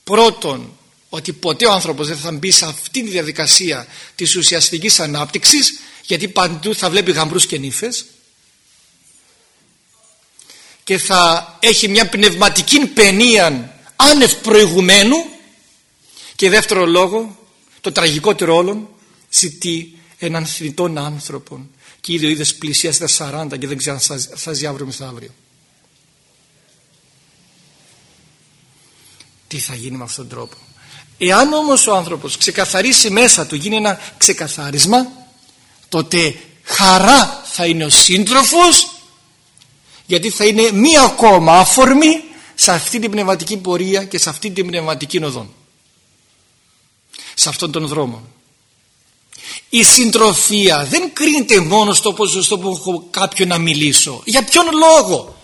Πρώτον ότι ποτέ ο άνθρωπος δεν θα μπει σε αυτή τη διαδικασία της ουσιαστικής ανάπτυξης γιατί παντού θα βλέπει γαμπρούς και νύφες και θα έχει μια πνευματική παινία άνευ προηγουμένου και δεύτερο λόγο το τραγικότερο όλων ζητεί έναν θνητόν άνθρωπο και ήδη ο είδες πλησιάζει τα 40 και δεν ξέρει αν θα ζει αύριο μεθαύριο. Τι θα γίνει με αυτόν τον τρόπο. Εάν όμως ο άνθρωπος ξεκαθαρίσει μέσα του, γίνει ένα ξεκαθάρισμα, τότε χαρά θα είναι ο σύντροφος γιατί θα είναι μία ακόμα αφορμή σε αυτή την πνευματική πορεία και σε αυτή την πνευματική οδόν. Σε αυτόν τον δρόμο η συντροφία δεν κρίνεται μόνο στο ποσοστό που έχω κάποιον να μιλήσω. Για ποιον λόγο;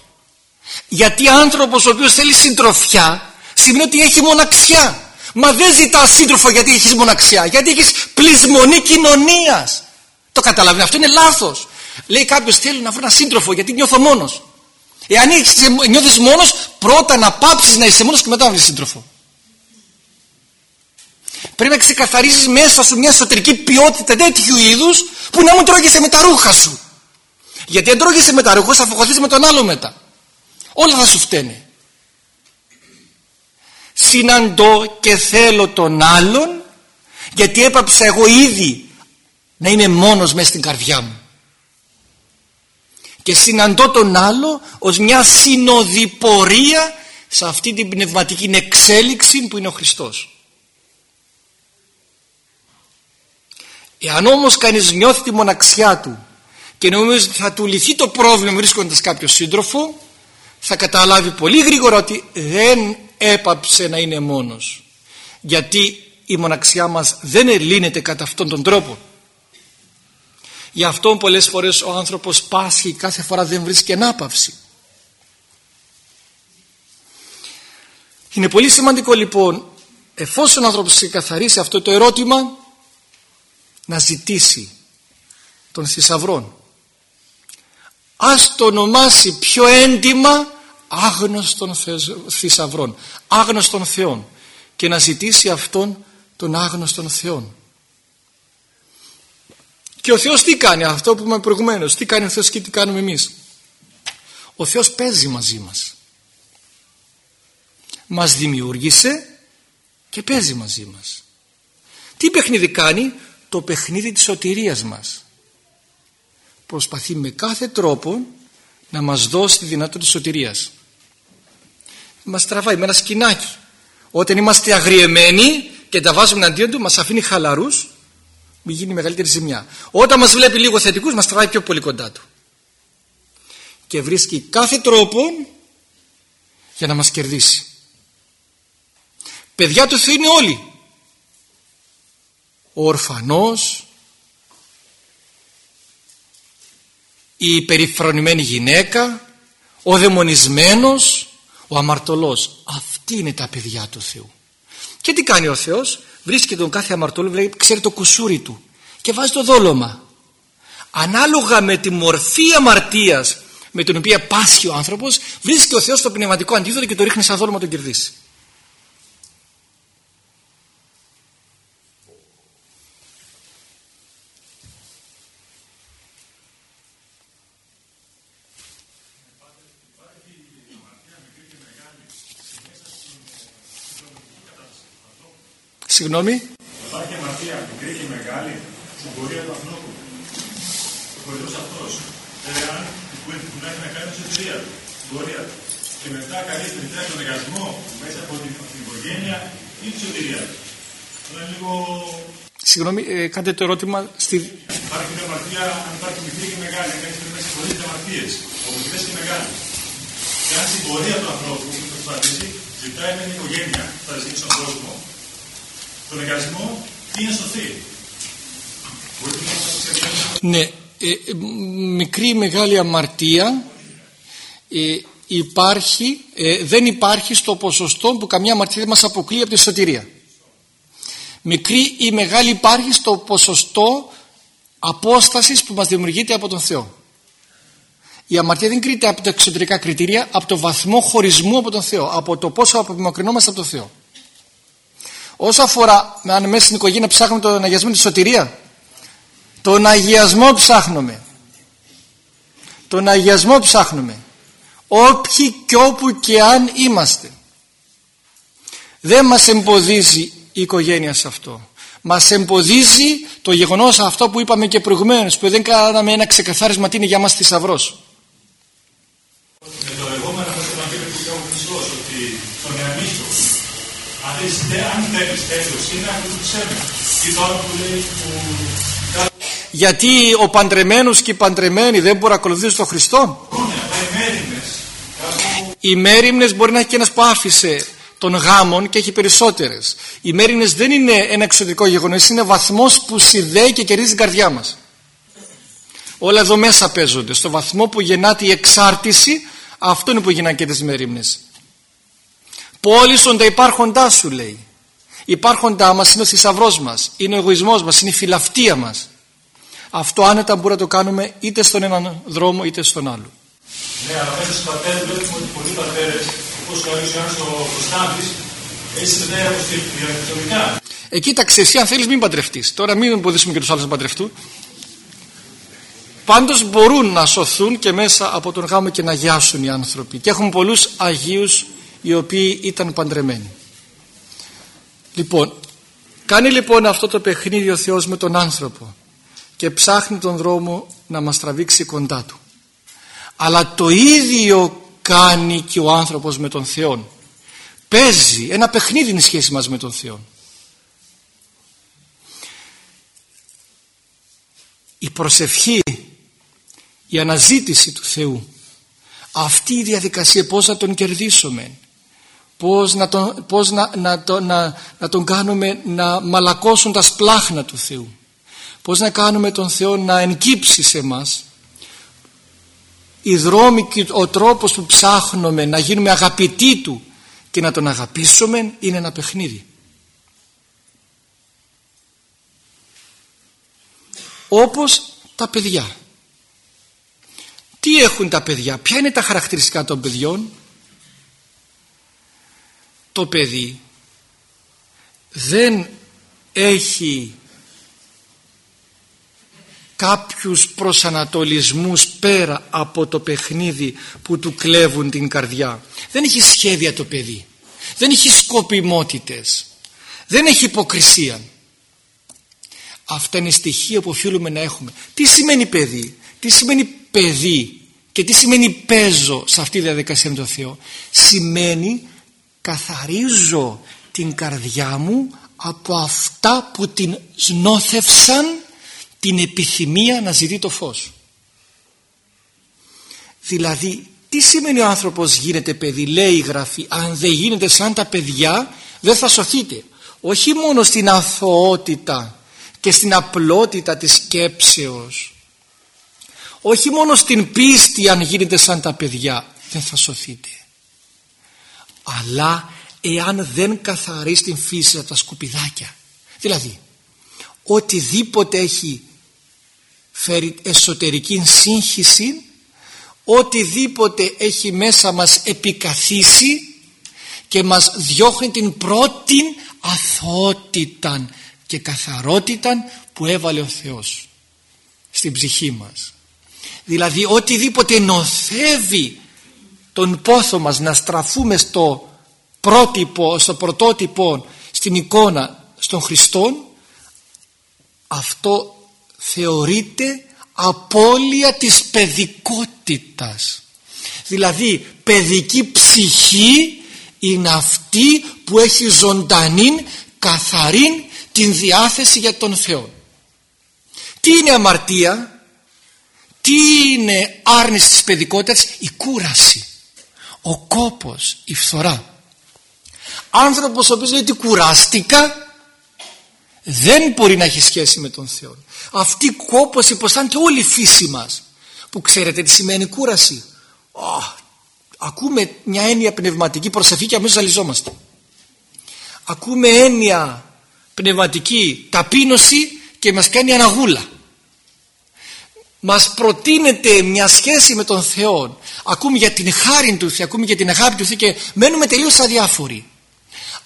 Γιατί άνθρωπος ο οποίος θέλει συντροφιά σημαίνει ότι έχει μοναξιά. Μα δεν ζητά σύντροφο γιατί έχεις μοναξιά. Γιατί έχεις πλεισμονή κοινωνίας. Το καταλαβαίνει. Αυτό είναι λάθος. Λέει κάποιος θέλει να βρω ένα σύντροφο γιατί νιώθω μόνος. Εάν νιώθεις μόνος πρώτα να πάψεις να είσαι μόνος και μετά να βρεις σύντροφο. Πρέπει να ξεκαθαρίζεις μέσα σου μια εσωτερική ποιότητα τέτοιου είδους που να μην τρώγεσαι με τα ρούχα σου. Γιατί αν τρώγεσαι με τα ρούχα θα φοχωθείς με τον άλλο μετά. Όλα θα σου φταίνε. Συναντώ και θέλω τον άλλον γιατί έπαψα εγώ ήδη να είμαι μόνος μέσα στην καρδιά μου. Και συναντώ τον άλλο ως μια συνοδοιπορία σε αυτή την πνευματική εξέλιξη που είναι ο Χριστός. Εάν όμως κανείς νιώθει τη μοναξιά του και νομίζει ότι θα του λυθεί το πρόβλημα βρίσκοντας κάποιο σύντροφο θα καταλάβει πολύ γρήγορα ότι δεν έπαψε να είναι μόνος γιατί η μοναξιά μας δεν ελύνεται κατά αυτόν τον τρόπο γι' αυτό πολλές φορές ο άνθρωπος πάσχει κάθε φορά δεν βρίσκει ανάπαυση. Είναι πολύ σημαντικό λοιπόν εφόσον ο άνθρωπος ξεκαθαρίσει αυτό το ερώτημα να ζητήσει των θησαυρών ας το ονομάσει πιο έντιμα άγνωστον θησαυρών άγνωστον Θεών και να ζητήσει αυτόν τον άγνωστον Θεών και ο Θεός τι κάνει αυτό που είπαμε προηγουμένως τι κάνει ο Θεός και τι κάνουμε εμείς. Ο Θεός παίζει μαζί μας. Μας δημιούργησε και παίζει μαζί μας. Τι παιχνίδι κάνει το παιχνίδι της σωτηρίας μας. Προσπαθεί με κάθε τρόπο να μας δώσει τη δυνατότητα της σωτηρίας. Μας τραβάει με ένα σκηνάκι. Όταν είμαστε αγριεμένοι και τα βάζουμε εναντίον του μας αφήνει χαλαρούς μην γίνει μεγαλύτερη ζημιά. Όταν μας βλέπει λίγο θετικούς μας τραβάει πιο πολύ κοντά του. Και βρίσκει κάθε τρόπο για να μας κερδίσει. Παιδιά του Θεού είναι όλοι. Ο ορφανός η περιφρονημένη γυναίκα ο δαιμονισμένος ο αμαρτωλός. Αυτοί είναι τα παιδιά του Θεού. Και τι κάνει ο Θεός; Βρίσκει τον κάθε αμαρτωλό βλέπει, ξέρει το κουσούρι του και βάζει το δόλωμα. Ανάλογα με τη μορφή αμαρτίας με την οποία πάσχει ο άνθρωπος βρίσκει ο Θεός το πνευματικό αντίδοτο και το ρίχνει σαν δόλωμα τον κερδίσει Συγγνώμη. Υπάρχει αμαρτία μικρή και μεγάλη στην πορεία του ανθρώπου. Ο χωριό αυτός. Εάν που έχει να κάνει στην εταιρεία του, στην πορεία του. Και μετά καλεί την τον εργασμό μέσα από την, οικογένεια ή τη σωτηρία του. Είναι λίγο. Συγγνώμη, ε, κάντε το ερώτημα στη. Υπάρχει μια αμαρτία, αν υπάρχει μικρή και μεγάλη, αν έχει να συγχωρήσει αμαρτίε, από μικρέ και μεγάλε. Και αν στην πορεία του ανθρώπου που προσπαθήσει, ζητάει μια οικογένεια, θα ζήσει στον κόσμο, τον εργασμό είναι σωθεί. Ναι, ε, ε, μικρή μεγάλη αμαρτία ε, υπάρχει, ε, δεν υπάρχει στο ποσοστό που καμιά αμαρτία δεν μας αποκλεί από τη σωτηρία. Μικρή ή μεγάλη υπάρχει στο ποσοστό απόστασης που μας δημιουργείται από τον Θεό. Η αμαρτία δεν κρίνεται από τα εξωτερικά κριτήρια, από το βαθμό χωρισμού από τον Θεό, από το πόσο απομακρυνόμαστε από τον Θεό. Όσο αφορά αν μέσα στην οικογένεια ψάχνουμε τον αγιασμό τη σωτηρία τον αγιασμό ψάχνουμε. Τον αγιασμό ψάχνουμε. Όποιοι και όπου και αν είμαστε. Δεν μας εμποδίζει η οικογένεια σε αυτό. Μας εμποδίζει το γεγονός αυτό που είπαμε και προηγουμένως που δεν κάναμε ένα ξεκαθάρισμα τι είναι για μας θησαυρός γιατί ο παντρεμένος και οι παντρεμένοι δεν μπορούν να ακολουθήσουν τον Χριστό; Οι μέρημνες μπορεί να έχει και ένας που άφησε των γάμων και έχει περισσότερες. Οι μέρημνες δεν είναι ένα εξωτερικό γεγονός, είναι βαθμός που συνδέει και κερδίζει την καρδιά μας. Όλα εδώ μέσα παίζονται. Στο βαθμό που γεννάται η εξάρτηση, αυτό είναι που γεννά και τις μέρημνες. Πόλησον τα υπάρχοντά σου λέει. Υπάρχοντά μας είναι ο θησαυρός μας, είναι ο εγωισμός μας, είναι η φιλαυτία μας. Αυτό άνετα μπορούμε να το κάνουμε είτε στον έναν δρόμο είτε στον άλλο. Ναι, αλλά μέσα στους πατέρες βλέπουμε ότι πολλοί πατέρες, όπως ο Άγιος Ιωάννης ο Κωνσταντης, έτσι συνδέει διαδικτυακά. Ε, κοίταξε, εσύ αν θέλεις μην παντρευτείς. Τώρα μην εμποδίσουμε και τους άλλους να παντρευτούν. Πάντως μπορούν να σωθούν και μέσα από τον γάμο και να γιάσουν οι άνθρωποι. Και έχουμε πολλούς Αγίους οι οποίοι ήταν παντρεμένοι. Λοιπόν, κάνει λοιπόν αυτό το παιχνίδι ο Θεός με τον άνθρωπο και ψάχνει τον δρόμο να μας τραβήξει κοντά του. αλλά το ίδιο κάνει και ο άνθρωπος με τον Θεό παίζει ένα παιχνίδι είναι η σχέση μας με τον Θεό η προσευχή η αναζήτηση του Θεού αυτή η διαδικασία πώς να τον κερδίσουμε πώς να τον, πώς να, να, να, να τον κάνουμε να μαλακώσουν τα σπλάχνα του Θεού. Πώς να κάνουμε τον Θεό να εγκύψει σε μας. Οι δρόμοι και ο τρόπος που ψάχνουμε να γίνουμε αγαπητοί Του και να τον αγαπήσουμε είναι ένα παιχνίδι. Όπως τα παιδιά. Τι έχουν τα παιδιά; Ποια είναι τα χαρακτηριστικά των παιδιών; Το παιδί δεν έχει κάποιους προσανατολισμούς πέρα από το παιχνίδι που του κλέβουν την καρδιά. Δεν έχει σχέδια το παιδί. Δεν έχει σκοπιμότητες. Δεν έχει υποκρισία. Αυτά είναι στοιχεία που οφείλουμε να έχουμε. Τι σημαίνει παιδί; Τι σημαίνει παιδί; Και τι σημαίνει παίζω σε αυτή τη διαδικασία με τον Θεό; Σημαίνει καθαρίζω την καρδιά μου από αυτά που την σνόθευσαν την επιθυμία να ζητεί το φως. Δηλαδή τι σημαίνει ο άνθρωπος γίνεται παιδί λέει η Γραφή. Αν δεν γίνεται σαν τα παιδιά δεν θα σωθείτε. Όχι μόνο στην αθωότητα και στην απλότητα της σκέψεως όχι μόνο στην πίστη αν γίνετε σαν τα παιδιά δεν θα σωθείτε αλλά εάν δεν καθαρίσει την φύση από τα σκουπιδάκια δηλαδή οτιδήποτε έχει φέρει εσωτερική σύγχυση οτιδήποτε έχει μέσα μας επικαθίσει και μας διώχνει την πρώτη αθωότητα και καθαρότητα που έβαλε ο Θεός στην ψυχή μας. Δηλαδή οτιδήποτε νοθεύει τον πόθο μας να στραφούμε στο πρότυπο, στο πρωτότυπο στην εικόνα στον Χριστό αυτό θεωρείται απώλεια της παιδικότητας. Δηλαδή παιδική ψυχή είναι αυτή που έχει ζωντανή καθαρή την διάθεση για τον Θεό. Τι είναι αμαρτία; Τι είναι άρνηση της παιδικότητας; Η κούραση ο κόπος η φθορά. Άνθρωπος ο οποίος λέει ότι κουράστηκα δεν μπορεί να έχει σχέση με τον Θεό. Αυτή η κόπος υποστάνεται όλη η φύση μας. Που ξέρετε τι σημαίνει κούραση. Ακούμε μια έννοια πνευματική προσευχή και αμέσως ζαλιζόμαστε ακούμε έννοια πνευματική ταπείνωση και μας κάνει αναγούλα μας προτείνεται μια σχέση με τον Θεό. Ακούμε για την χάρη του Θεού ακούμε για την αγάπη του Θεού και μένουμε τελείως αδιάφοροι.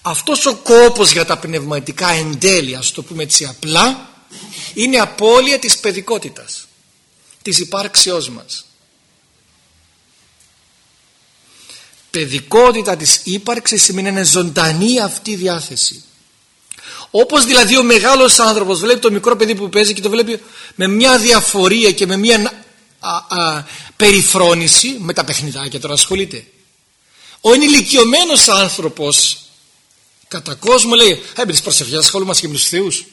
Αυτός ο κόπος για τα πνευματικά εντέλεια ας το πούμε έτσι απλά είναι απώλεια της παιδικότητας της υπάρξεώς μας. Παιδικότητα της ύπαρξης σημαίνει είναι ζωντανή αυτή η διάθεση όπως δηλαδή ο μεγάλος άνθρωπος βλέπει το μικρό παιδί που παίζει και το βλέπει με μια διαφορία και με μια α, α, περιφρόνηση με τα παιχνιδάκια τώρα ασχολείται. Ο ενηλικιωμένος άνθρωπος κατά κόσμο λέει έμπαινε τις προσευχές ασχολούμαστε και με τους θεούς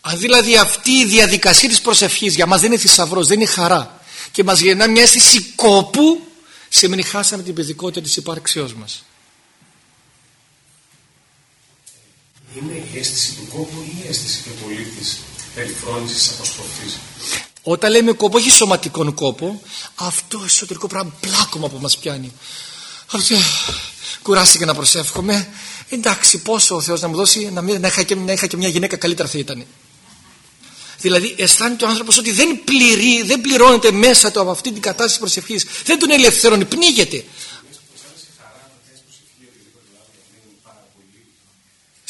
αν δηλαδή αυτή η διαδικασία της προσευχής για μας δεν είναι θησαυρός, δεν είναι χαρά και μας γεννά μια αίσθηση κόπου σημαίνει χάσαμε την παιδικότητα της υπάρξεώς μας Είναι η αίσθηση του κόπου ή η αίσθηση του πολίτης περιφρόνησης αποστροφής; Όταν λέμε κόπο, όχι σωματικόν κόπο, αυτό εσωτερικό πράγμα πλάκωμα που μας πιάνει. Αυτό, κουράστηκε να προσεύχομαι. Εντάξει, πόσο ο Θεός να μου δώσει να, μην, να, είχα, και, να είχα και μια γυναίκα καλύτερα θα ήταν. Δηλαδή αισθάνεται ο άνθρωπος ότι δεν πληρεί, δεν πληρώνεται μέσα του από αυτή την κατάσταση προσευχής. Δεν τον ελευθερώνει, πνίγεται.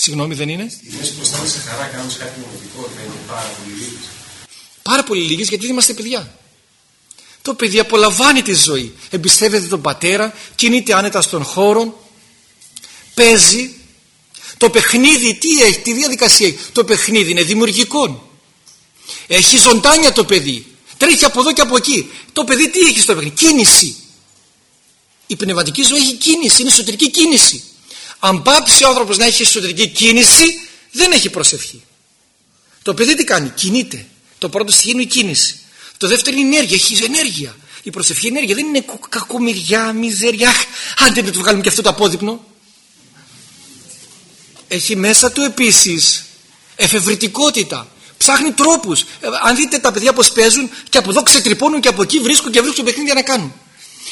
Συγγνώμη δεν είναι; Στιγμές που αισθάνεσαι χαρά κάνεις κάτι νομοτικό δεν είναι πάρα πολύ λίγες. Πάρα πολύ λίγες γιατί δεν είμαστε παιδιά. Το παιδί απολαμβάνει τη ζωή. Εμπιστεύεται τον πατέρα, κινείται άνετα στον χώρο, παίζει. Το παιχνίδι τι έχει, τι διαδικασία έχει. Το παιχνίδι είναι δημιουργικό. Έχει ζωντάνια το παιδί. Τρέχει από εδώ και από εκεί. Το παιδί τι έχει στο παιχνίδι; Κίνηση. Η πνευματική ζωή έχει κίνηση. Είναι εσωτερική κίνηση. Αν πάψει ο άνθρωπος να έχει εσωτερική κίνηση, δεν έχει προσευχή. Το παιδί τι κάνει; Κινείται. Το πρώτο στοιχείο είναι η κίνηση. Το δεύτερο είναι η ενέργεια. Έχει ενέργεια. Η προσευχή ενέργεια δεν είναι κακομοιριά, μιζεριά. Αν δεν του βγάλουμε και αυτό το απόδειπνο. Έχει μέσα του επίσης εφευρετικότητα. Ψάχνει τρόπους. Ε, αν δείτε τα παιδιά πως παίζουν και από εδώ ξετρυπώνουν και από εκεί βρίσκουν και βρίσκουν παιχνίδια να κάνουν.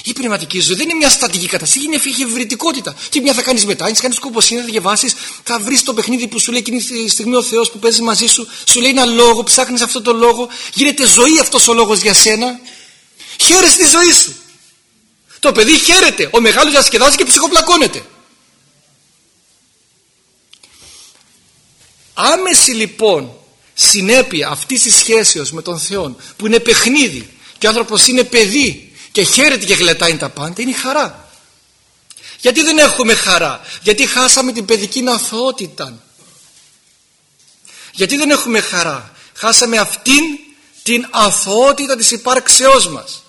Η πνευματική ζωή δεν είναι μια στατική κατάσταση, είναι εφευρετικότητα. Τι μια θα κάνεις μετά, αν κάνει σκοπό είναι, θα διαβάσεις, θα βρεις το παιχνίδι που σου λέει εκείνη τη στιγμή ο Θεός που παίζει μαζί σου, σου λέει ένα λόγο, ψάχνεις αυτό το λόγο, γίνεται ζωή αυτός ο λόγος για σένα. Χαίρεσαι τη ζωή σου. Το παιδί χαίρεται, ο μεγάλος διασκεδάζει και ψυχοπλακώνεται. Άμεση λοιπόν συνέπεια αυτής της σχέσεως με τον Θεό που είναι παιχνίδι και ο άνθρωπος είναι παιδί και χαίρεται και γλετάει τα πάντα είναι η χαρά. Γιατί δεν έχουμε χαρά; Γιατί χάσαμε την παιδική αθωότητα. Γιατί δεν έχουμε χαρά; Χάσαμε αυτήν την αθωότητα της υπάρξεώς μας.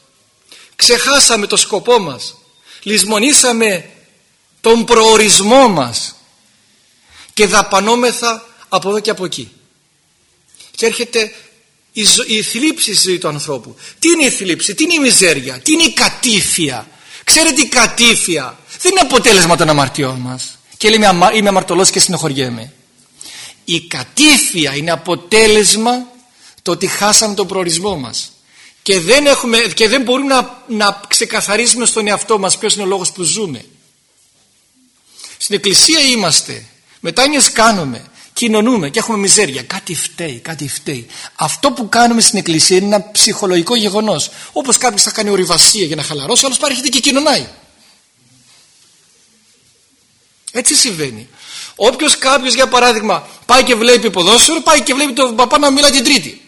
Ξεχάσαμε το σκοπό μας. Λυσμονήσαμε τον προορισμό μας. Και δαπανόμεθα από εδώ και από εκεί. Και έρχεται η, ζω... η θλίψη στη ζωή του ανθρώπου. Τι είναι η θλίψη, τι είναι η μιζέρια, τι είναι η κατήφια. Ξέρετε η κατήφια; Δεν είναι αποτέλεσμα των αμαρτιών μας. Και λέει είμαι αμαρτωλός και συνοχωριέμαι. Η κατήφια είναι αποτέλεσμα το ότι χάσαμε τον προορισμό μας. Και δεν, έχουμε, και δεν μπορούμε να, να ξεκαθαρίσουμε στον εαυτό μας ποιος είναι ο λόγος που ζούμε. Στην εκκλησία είμαστε, μετάνοιες κάνουμε, κοινωνούμε και έχουμε μιζέρια. Κάτι φταίει, κάτι φταίει. Αυτό που κάνουμε στην εκκλησία είναι ένα ψυχολογικό γεγονός. Όπως κάποιος θα κάνει ορειβασία για να χαλαρώσει, άλλος πάρει και κοινωνάει. Έτσι συμβαίνει. Όποιος κάποιος, για παράδειγμα, πάει και βλέπει ποδόσφαιρο, πάει και βλέπει τον παπά να μιλά την Τρίτη.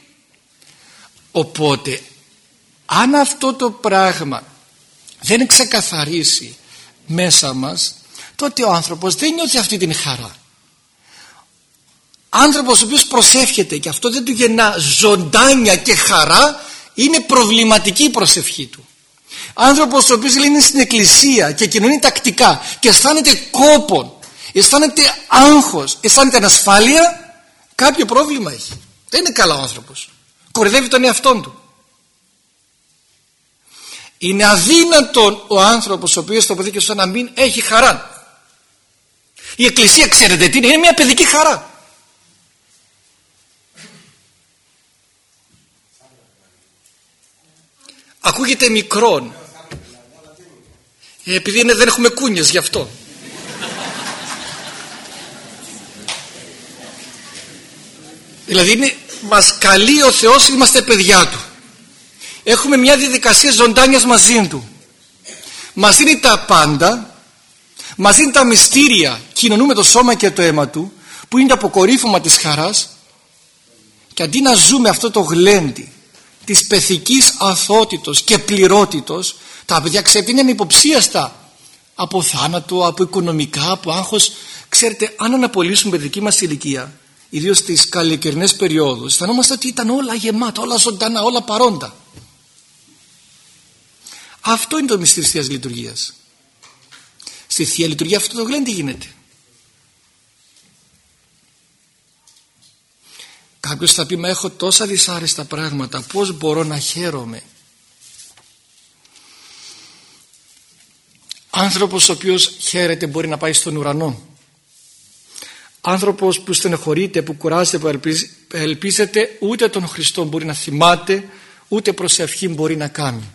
Οπότε, αν αυτό το πράγμα δεν ξεκαθαρίσει μέσα μας, τότε ο άνθρωπος δεν νιώθει αυτή την χαρά άνθρωπος ο οποίος προσεύχεται και αυτό δεν του γεννά ζωντάνια και χαρά είναι προβληματική η προσευχή του. Άνθρωπος ο οποίος είναι στην εκκλησία και κοινωνεί τακτικά και αισθάνεται κόπον αισθάνεται άγχος αισθάνεται ανασφάλεια κάποιο πρόβλημα έχει. Δεν είναι καλά ο άνθρωπος. Κορυδεύει τον εαυτό του. Είναι αδύνατον ο άνθρωπος ο οποίος το παιδί και να μην έχει χαρά. Η εκκλησία ξέρετε τι είναι είναι μια παιδική χαρά ακούγεται μικρόν. Ε, επειδή είναι, δεν έχουμε κούνιες γι' αυτό. Δηλαδή είναι, μας καλεί ο Θεός είμαστε παιδιά Του. Έχουμε μια διαδικασία ζωντάνιας μαζί Του. Μας δίνει τα πάντα μας δίνει τα μυστήρια κοινωνούμε το σώμα και το αίμα Του που είναι το αποκορύφωμα της χαράς και αντί να ζούμε αυτό το γλέντι της πεθικής αθότητος και πληρότητος τα παιδιά ξέρετε είναι υποψίαστα από θάνατο, από οικονομικά, από άγχος. Ξέρετε αν αναπολύσουμε παιδική μας ηλικία ιδίως στις καλοκαιρινές περιόδους αισθανόμαστε ότι ήταν όλα γεμάτα, όλα ζωντανά, όλα παρόντα. Αυτό είναι το μυστήριο της Θείας Λειτουργίας. Στη Θεία Λειτουργία αυτό το γλέντι γίνεται Κάποιος θα πει μα έχω τόσα δυσάρεστα πράγματα πώς μπορώ να χαίρομαι. Άνθρωπος ο οποίος χαίρεται μπορεί να πάει στον ουρανό. Άνθρωπος που στενοχωρείται, που κουράζεται, που ελπίζεται ούτε τον Χριστό μπορεί να θυμάται ούτε προσευχή μπορεί να κάνει.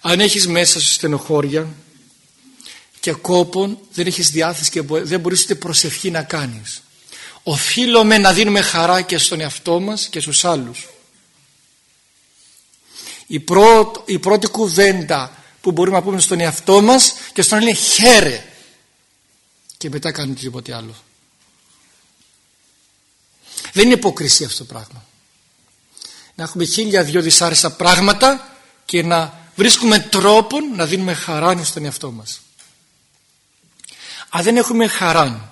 Αν έχεις μέσα σου στενοχώρια και κόπον δεν έχεις διάθεση και δεν μπορείς ούτε προσευχή να κάνεις οφείλουμε να δίνουμε χαρά και στον εαυτό μας και στους άλλους. Η, πρώτη, η πρώτη κουβέντα που μπορούμε να πούμε στον εαυτό μας και στον άλλο είναι χαίρε και μετά κάνουμε τίποτε άλλο. Δεν είναι υποκρισία αυτό το πράγμα. Να έχουμε χίλια δυο δυσάρεστα πράγματα και να βρίσκουμε τρόπο να δίνουμε χαρά στον εαυτό μας. Αν δεν έχουμε χαρά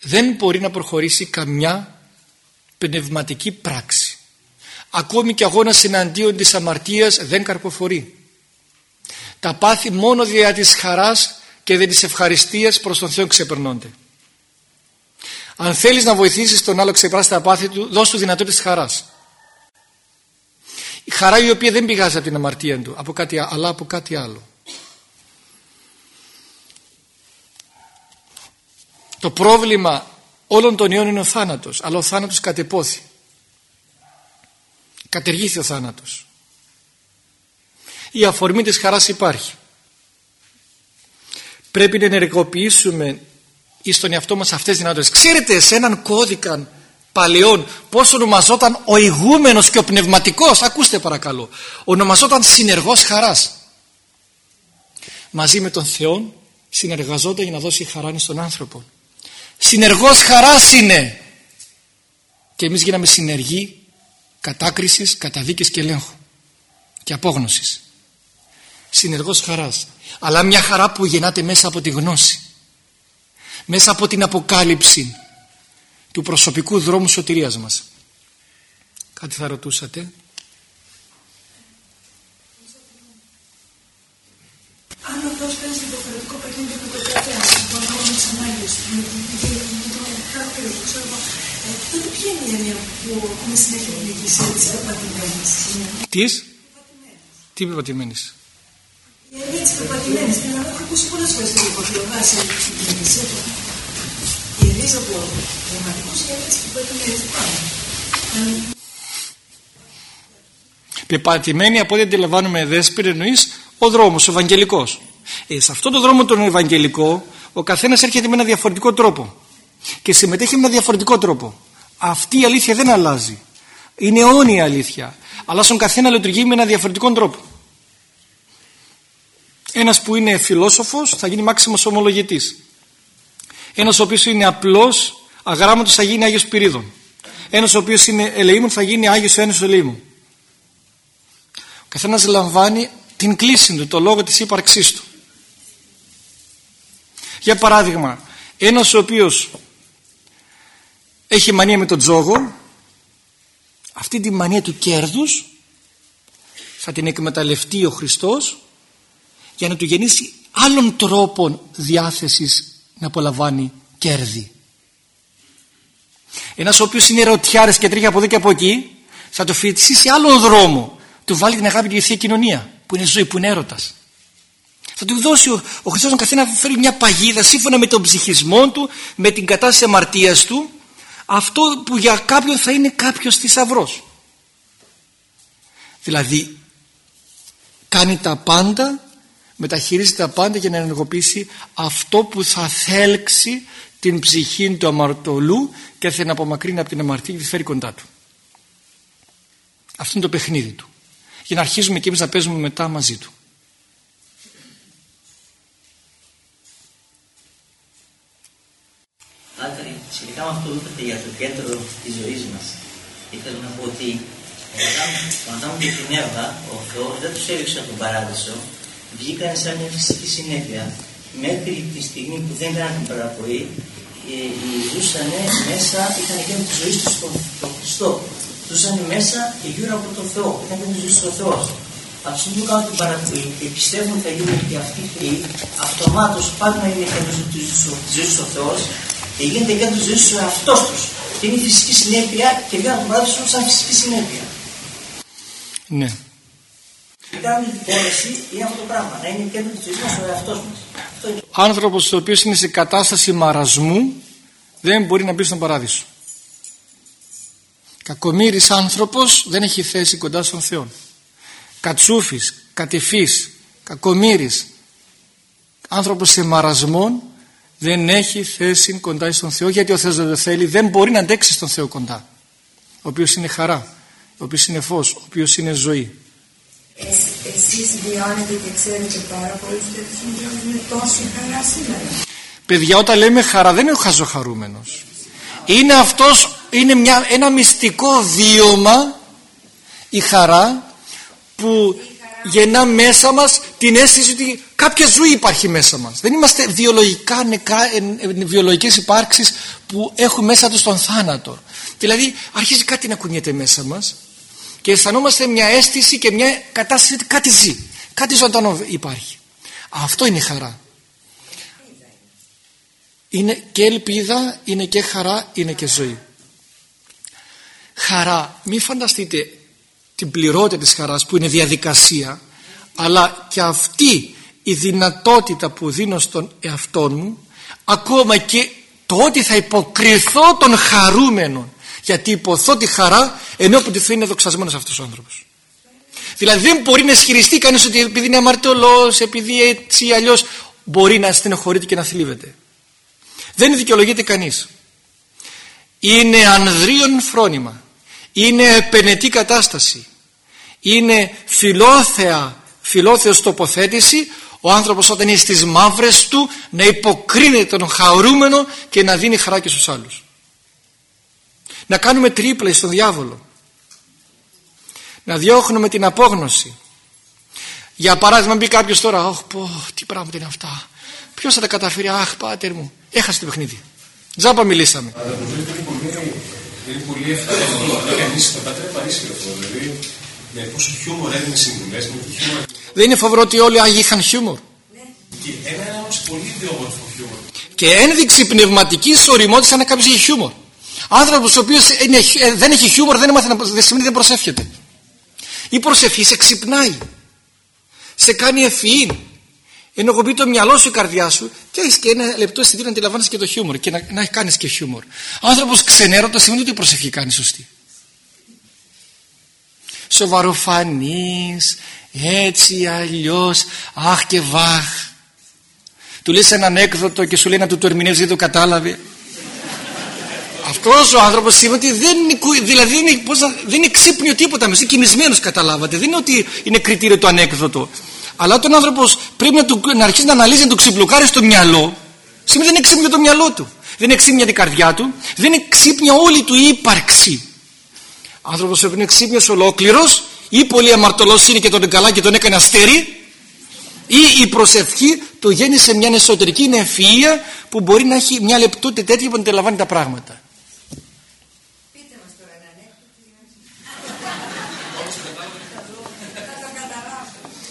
δεν μπορεί να προχωρήσει καμιά πνευματική πράξη. ακόμη και αγώνας εναντίον της αμαρτίας δεν καρποφορεί. Τα πάθη μόνο δια της χαράς και δεν της ευχαριστίας προς τον Θεό ξεπερνώνται. Αν θέλεις να βοηθήσεις τον άλλο ξεπεράσει τα πάθη του δώσ' του δυνατότητα χαράς. Η χαρά η οποία δεν πηγάζει από την αμαρτία του από κάτι, αλλά από κάτι άλλο το πρόβλημα όλων των ιών είναι ο θάνατος αλλά ο θάνατος κατεπόθη. Κατεργήθη ο θάνατος. Η αφορμή της χαράς υπάρχει. Πρέπει να ενεργοποιήσουμε εις τον εαυτό μας αυτές τις δυνατότητες. Ξέρετε σε έναν κώδικα παλαιών πως ονομαζόταν ο ηγούμενος και ο πνευματικός; Ακούστε παρακαλώ. Ονομαζόταν συνεργός χαράς. Μαζί με τον Θεό συνεργαζόταν για να δώσει χαρά στον άνθρωπο συνεργός χαράς είναι. Και εμείς γίναμε συνεργοί κατάκρισης, καταδίκης και ελέγχου και απόγνωσης. Συνεργός χαράς. Αλλά μια χαρά που γεννάται μέσα από τη γνώση. Μέσα από την αποκάλυψη του προσωπικού δρόμου σωτηρίας μας. Κάτι θα ρωτούσατε; Αν ο Θεός παίζει διαφορετικό παιχνίδι από το κρατέα, τον αγώνα της ανάγκης, με τον χαρακτήρα του, ξέρω εγώ, τότε ποια είναι η έννοια που ακούμε συνέχεια την Εκκλησία της; Πεπατημένης. Τις; Τι πεπατημένης. Η έννοια της πεπατημένης, την έχω ακούσει πολλές φορές στην υποκλογά σε την Εκκλησία του. Η Ελίζα από πνευματικούς και η έννοια της πεπατημένης πάνω. Πεπατημένη από ό,τι αντιλαμβάνουμε δέσπηρη εννοείς ο δρόμος, ο Ευαγγελικός. Ε, σε αυτόν τον δρόμο τον Ευαγγελικό ο καθένας έρχεται με ένα διαφορετικό τρόπο και συμμετέχει με ένα διαφορετικό τρόπο. Αυτή η αλήθεια δεν αλλάζει. Είναι αιώνια αλήθεια. Αλλά στον καθένα λειτουργεί με ένα διαφορετικό τρόπο. Ένας που είναι φιλόσοφος θα γίνει μάξιμος ομολογητής. Ένας ο οποίος είναι απλός, αγράμματος θα γίνει Άγιος Πυρίδων. Ένας ο οποίος είναι ελεήμων θα γίνει Άγιος Ένος Ελεήμων. Ο καθένας λαμβάνει την κλίση του, το λόγο της ύπαρξής του. Για παράδειγμα, ένας ο οποίος έχει μανία με τον τζόγο, αυτή τη μανία του κέρδους θα την εκμεταλλευτεί ο Χριστός για να του γεννήσει άλλων τρόπων διάθεσης να απολαμβάνει κέρδη. Ένας ο οποίος είναι ερωτιάρες και τρέχει από εδώ και από εκεί θα το φοιτήσει σε άλλον δρόμο. Του βάλει την αγάπη και τη Θεία Κοινωνία που είναι ζωή, που είναι έρωτας. Θα του δώσει ο, ο Χριστός τον καθένα να φέρει μια παγίδα σύμφωνα με τον ψυχισμό του, με την κατάσταση αμαρτίας του, αυτό που για κάποιον θα είναι κάποιος θησαυρός. Δηλαδή, κάνει τα πάντα, μεταχειρίζεται τα πάντα για να ενεργοποιήσει αυτό που θα θέλξει την ψυχή του αμαρτωλού και θα να απομακρύνει από την αμαρτία και τη φέρει κοντά του. Αυτό είναι το παιχνίδι του. Για να αρχίζουμε και εμείς να παίζουμε μετά μαζί του. Σχετικά με αυτό που είπατε για το κέντρο της ζωής μας, ήθελα να πω ότι ο Αδάμ και την Εύα, ο Θεός δεν τους έριξε από τον παράδεισο, βγήκαν σαν μια φυσική συνέπεια. Μέχρι τη στιγμή που δεν έκαναν την παραπορή, ε, ζούσαν μέσα, είχαν και τη ζωή τους στον Χριστό. Ζούσαν μέσα και γύρω από τον Θεό. Ήταν και τη ζωή του Θεό. Από τη στιγμή που κάνουν την παραπορή και πιστεύουν ότι θα γίνουν και αυτοί θεοί, αυτομάτως πάντα να είναι κέντρο τη ζωή τους Θεός και γίνεται κέντρο τη ζωή του ο εαυτός του. Και είναι η φυσική συνέπεια και βγαίνουν από τον παράδεισο σαν φυσική συνέπεια. Ναι. Κάνουν την πόλεση είναι αυτό το πράγμα. Να είναι κέντρο της ζωής μας ο εαυτός μας. Άνθρωπος ο οποίος είναι σε κατάσταση μαρασμού δεν μπορεί να μπει στον παράδεισο. Κακομύρης άνθρωπος δεν έχει θέση κοντά στον Θεό. Κατσούφης, κατηφής, κακομύρης, άνθρωπος σε μαρασμό δεν έχει θέση κοντά στον Θεό γιατί ο Θεός δεν το θέλει, δεν μπορεί να αντέξει στον Θεό κοντά. Ο οποίος είναι χαρά, ο οποίος είναι φως, ο οποίος είναι ζωή. Εσείς βιώνετε και ξέρετε πάρα πολλούς τέτοιους ανθρώπους με τόση χαρά σήμερα. Παιδιά όταν λέμε χαρά δεν είναι ο χαζοχαρούμενος. Είναι αυτός, είναι μια, ένα μυστικό βίωμα η χαρά που γεννά μέσα μας την αίσθηση ότι κάποια ζωή υπάρχει μέσα μας. Δεν είμαστε βιολογικά νεκρά, βιολογικές υπάρξεις που έχουν μέσα τους τον θάνατο. Δηλαδή αρχίζει κάτι να κουνιέται μέσα μας και αισθανόμαστε μια αίσθηση και μια κατάσταση ότι κάτι ζει. Κάτι ζωντανό υπάρχει. Αυτό είναι η χαρά. Είναι και ελπίδα είναι και χαρά είναι και ζωή. Χαρά. Μην φανταστείτε την πληρότητα της χαράς που είναι διαδικασία αλλά και αυτή η δυνατότητα που δίνω στον εαυτό μου ακόμα και το ότι θα υποκριθώ τον χαρούμενο γιατί υποθώ τη χαρά ενώ που τη είναι δοξασμένος αυτός ο άνθρωπος. Δηλαδή δεν μπορεί να ισχυριστεί κανείς ότι επειδή είναι αμαρτωλός επειδή έτσι ή αλλιώς μπορεί να στενοχωρείται και να θλίβεται. Δεν δικαιολογείται κανείς. Είναι ανδρίων φρόνημα. Είναι επενετή κατάσταση είναι φιλόθεα φιλόθεος τοποθέτηση ο άνθρωπος όταν είναι στις μαύρες του να υποκρίνεται τον χαρούμενο και να δίνει χαρά και στους άλλους. Να κάνουμε τρίπλα στον διάβολο. Να διώχνουμε την απόγνωση. Για παράδειγμα μπει κάποιος τώρα Αχ πω τι πράγματα είναι αυτά. Ποιος θα τα καταφέρει; Αχ πάτερ μου έχασε το παιχνίδι. Τζάμπα μιλήσαμε είναι πολύ εύκολο. Να κανείς το πατέρα παρήσχυρο αυτό δηλαδή με πόσο χιούμορ έδινε συμβουλές με τι χιούμορ δεν είναι φοβερό ότι όλοι Άγιοι είχαν χιούμορ. Και ένα όμως πολύ διόμορφο χιούμορ. Και ένδειξη πνευματικής οριμότητας να κάποιος έχει χιούμορ. Άνθρωπος ο οποίος ε, δεν έχει χιούμορ δεν, έμαθε, δεν σημαίνει δεν προσεύχεται. Η προσευχή σε ξυπνάει. Σε κάνει ευφυή ενοχοποιεί το μυαλό σου η καρδιά σου και έχεις και ένα λεπτό στιγμή να αντιλαμβάνεσαι και το χιούμορ και να, να κάνεις και χιούμορ. άνθρωπος ξενέρωτος σημαίνει ότι η προσευχή κάνει σωστή. Σοβαροφανή, έτσι αλλιώς, αχ και βαχ. Του λες έναν έκδοτο και σου λέει να του το ερμηνεύσει δεν το κατάλαβε. Αυτός ο άνθρωπος σημαίνει ότι δεν είναι, δηλαδή δεν είναι, πώς, δεν είναι ξύπνιο τίποτα μέσα, είναι κοιμισμένος καταλάβατε. Δεν είναι ότι είναι κριτήριο το ανέκδοτο. Αλλά όταν ο άνθρωπος πρέπει να, του, να αρχίσει να αναλύσει, να το ξυπλοκάρει στο μυαλό, σημαίνει δεν είναι ξύπνιο το μυαλό του. Δεν είναι ξύπνια την καρδιά του, δεν είναι ξύπνια όλη του η ύπαρξη. Ο άνθρωπος πρέπει να είναι ξύπνιος ολόκληρος, ή πολύ αμαρτωλός είναι και τον καλά και τον έκανε αστέρι, ή η προσευχή του γέννησε μια εσωτερική νεφία που μπορεί να έχει μια λεπτότητα τέτοια που αντιλαμβάνει τα πράγματα. <laughs>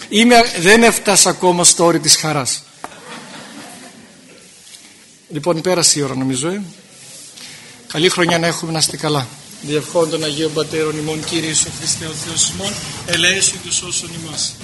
Είμαι, δεν έφτασα ακόμα στο όριο της χαράς. Λοιπόν πέρασε η ώρα νομίζω ε. Καλή χρονιά να έχουμε να είστε καλά. Διευχών των Αγίων Πατέρων ημών Κύριε Ιησού Χριστέ ο Θεός ημών ελέησου και σώσον ημάς.